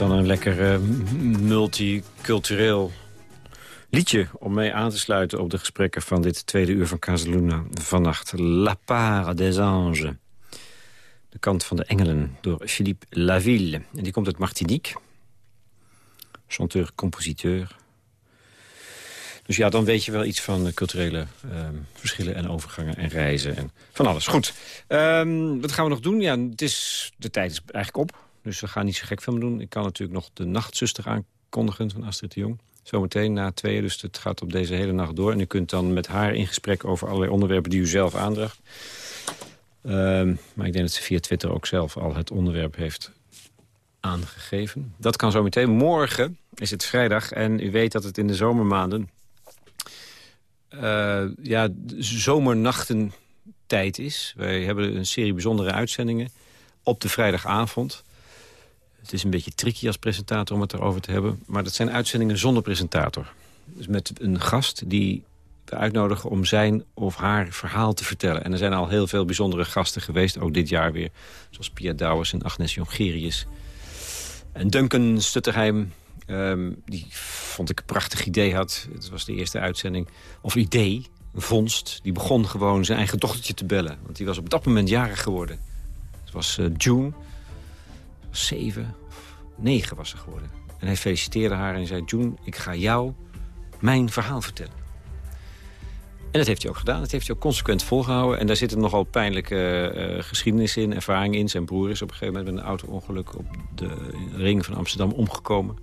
Dan een lekker eh, multicultureel liedje om mee aan te sluiten op de gesprekken van dit tweede uur van Casaluna vannacht. La part des anges. De kant van de engelen door Philippe Laville. En die komt uit Martinique. Chanteur, compositeur. Dus ja, dan weet je wel iets van culturele ehm, verschillen en overgangen en reizen en van alles. Goed, Ehm, wat gaan we nog doen? Ja, het is, de tijd is eigenlijk op, dus we gaan niet zo gek veel doen. Ik kan natuurlijk nog de Nachtzuster aankondigen van Astrid de Jong. Zometeen na tweeën, dus het gaat op deze hele nacht door. En u kunt dan met haar in gesprek over allerlei onderwerpen die u zelf aandraagt. Ehm, maar ik denk dat ze via Twitter ook zelf al het onderwerp heeft aangegeven. Dat kan zo meteen. Morgen is het vrijdag en u weet dat het in de zomermaanden... eh, ja, zomernachten tijd is. Wij hebben een serie bijzondere uitzendingen op de vrijdagavond. Het is een beetje tricky als presentator om het erover te hebben. Maar dat zijn uitzendingen zonder presentator. Dus met een gast die we uitnodigen om zijn of haar verhaal te vertellen. En er zijn al heel veel bijzondere gasten geweest, ook dit jaar weer. Zoals Pia Douwers en Agnes Jongerius. En Duncan Stutterheim, ehm, die vond ik een prachtig idee had. Het was de eerste uitzending. Of idee, een vondst. Die begon gewoon zijn eigen dochtertje te bellen. Want die was op dat moment jarig geworden. Het was eh, June. Zeven of negen was ze geworden. En hij feliciteerde haar en zei... June, ik ga jou mijn verhaal vertellen. En dat heeft hij ook gedaan. Dat heeft hij ook consequent volgehouden. En daar zit een nogal pijnlijke uh, geschiedenis in, ervaring in. Zijn broer is op een gegeven moment met een auto-ongeluk... op de ring van Amsterdam omgekomen.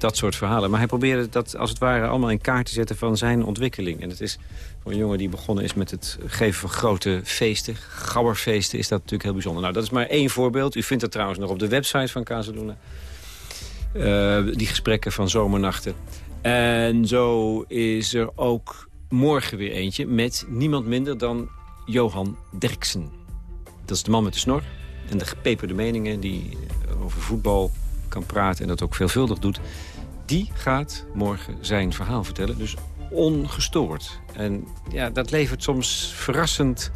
Dat soort verhalen. Maar hij probeerde dat als het ware allemaal in kaart te zetten van zijn ontwikkeling. En het is voor een jongen die begonnen is met het geven van grote feesten. Gauwerfeesten is dat natuurlijk heel bijzonder. Nou, dat is maar één voorbeeld. U vindt dat trouwens nog op de website van Casaluna. Uh, die gesprekken van zomernachten. En zo is er ook morgen weer eentje met niemand minder dan Johan Derksen. Dat is de man met de snor en de gepeperde meningen die over voetbal kan praten en dat ook veelvuldig doet. Die gaat morgen zijn verhaal vertellen, dus ongestoord. En ja, dat levert soms verrassend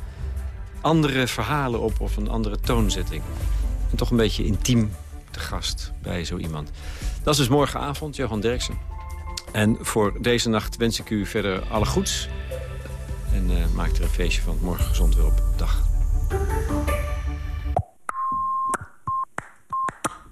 andere verhalen op of een andere toonzetting. En toch een beetje intiem te gast bij zo iemand. Dat is dus morgenavond, Johan Derksen. En voor deze nacht wens ik u verder alle goeds. En uh, maak er een feestje van. Morgen gezond weer op. Dag.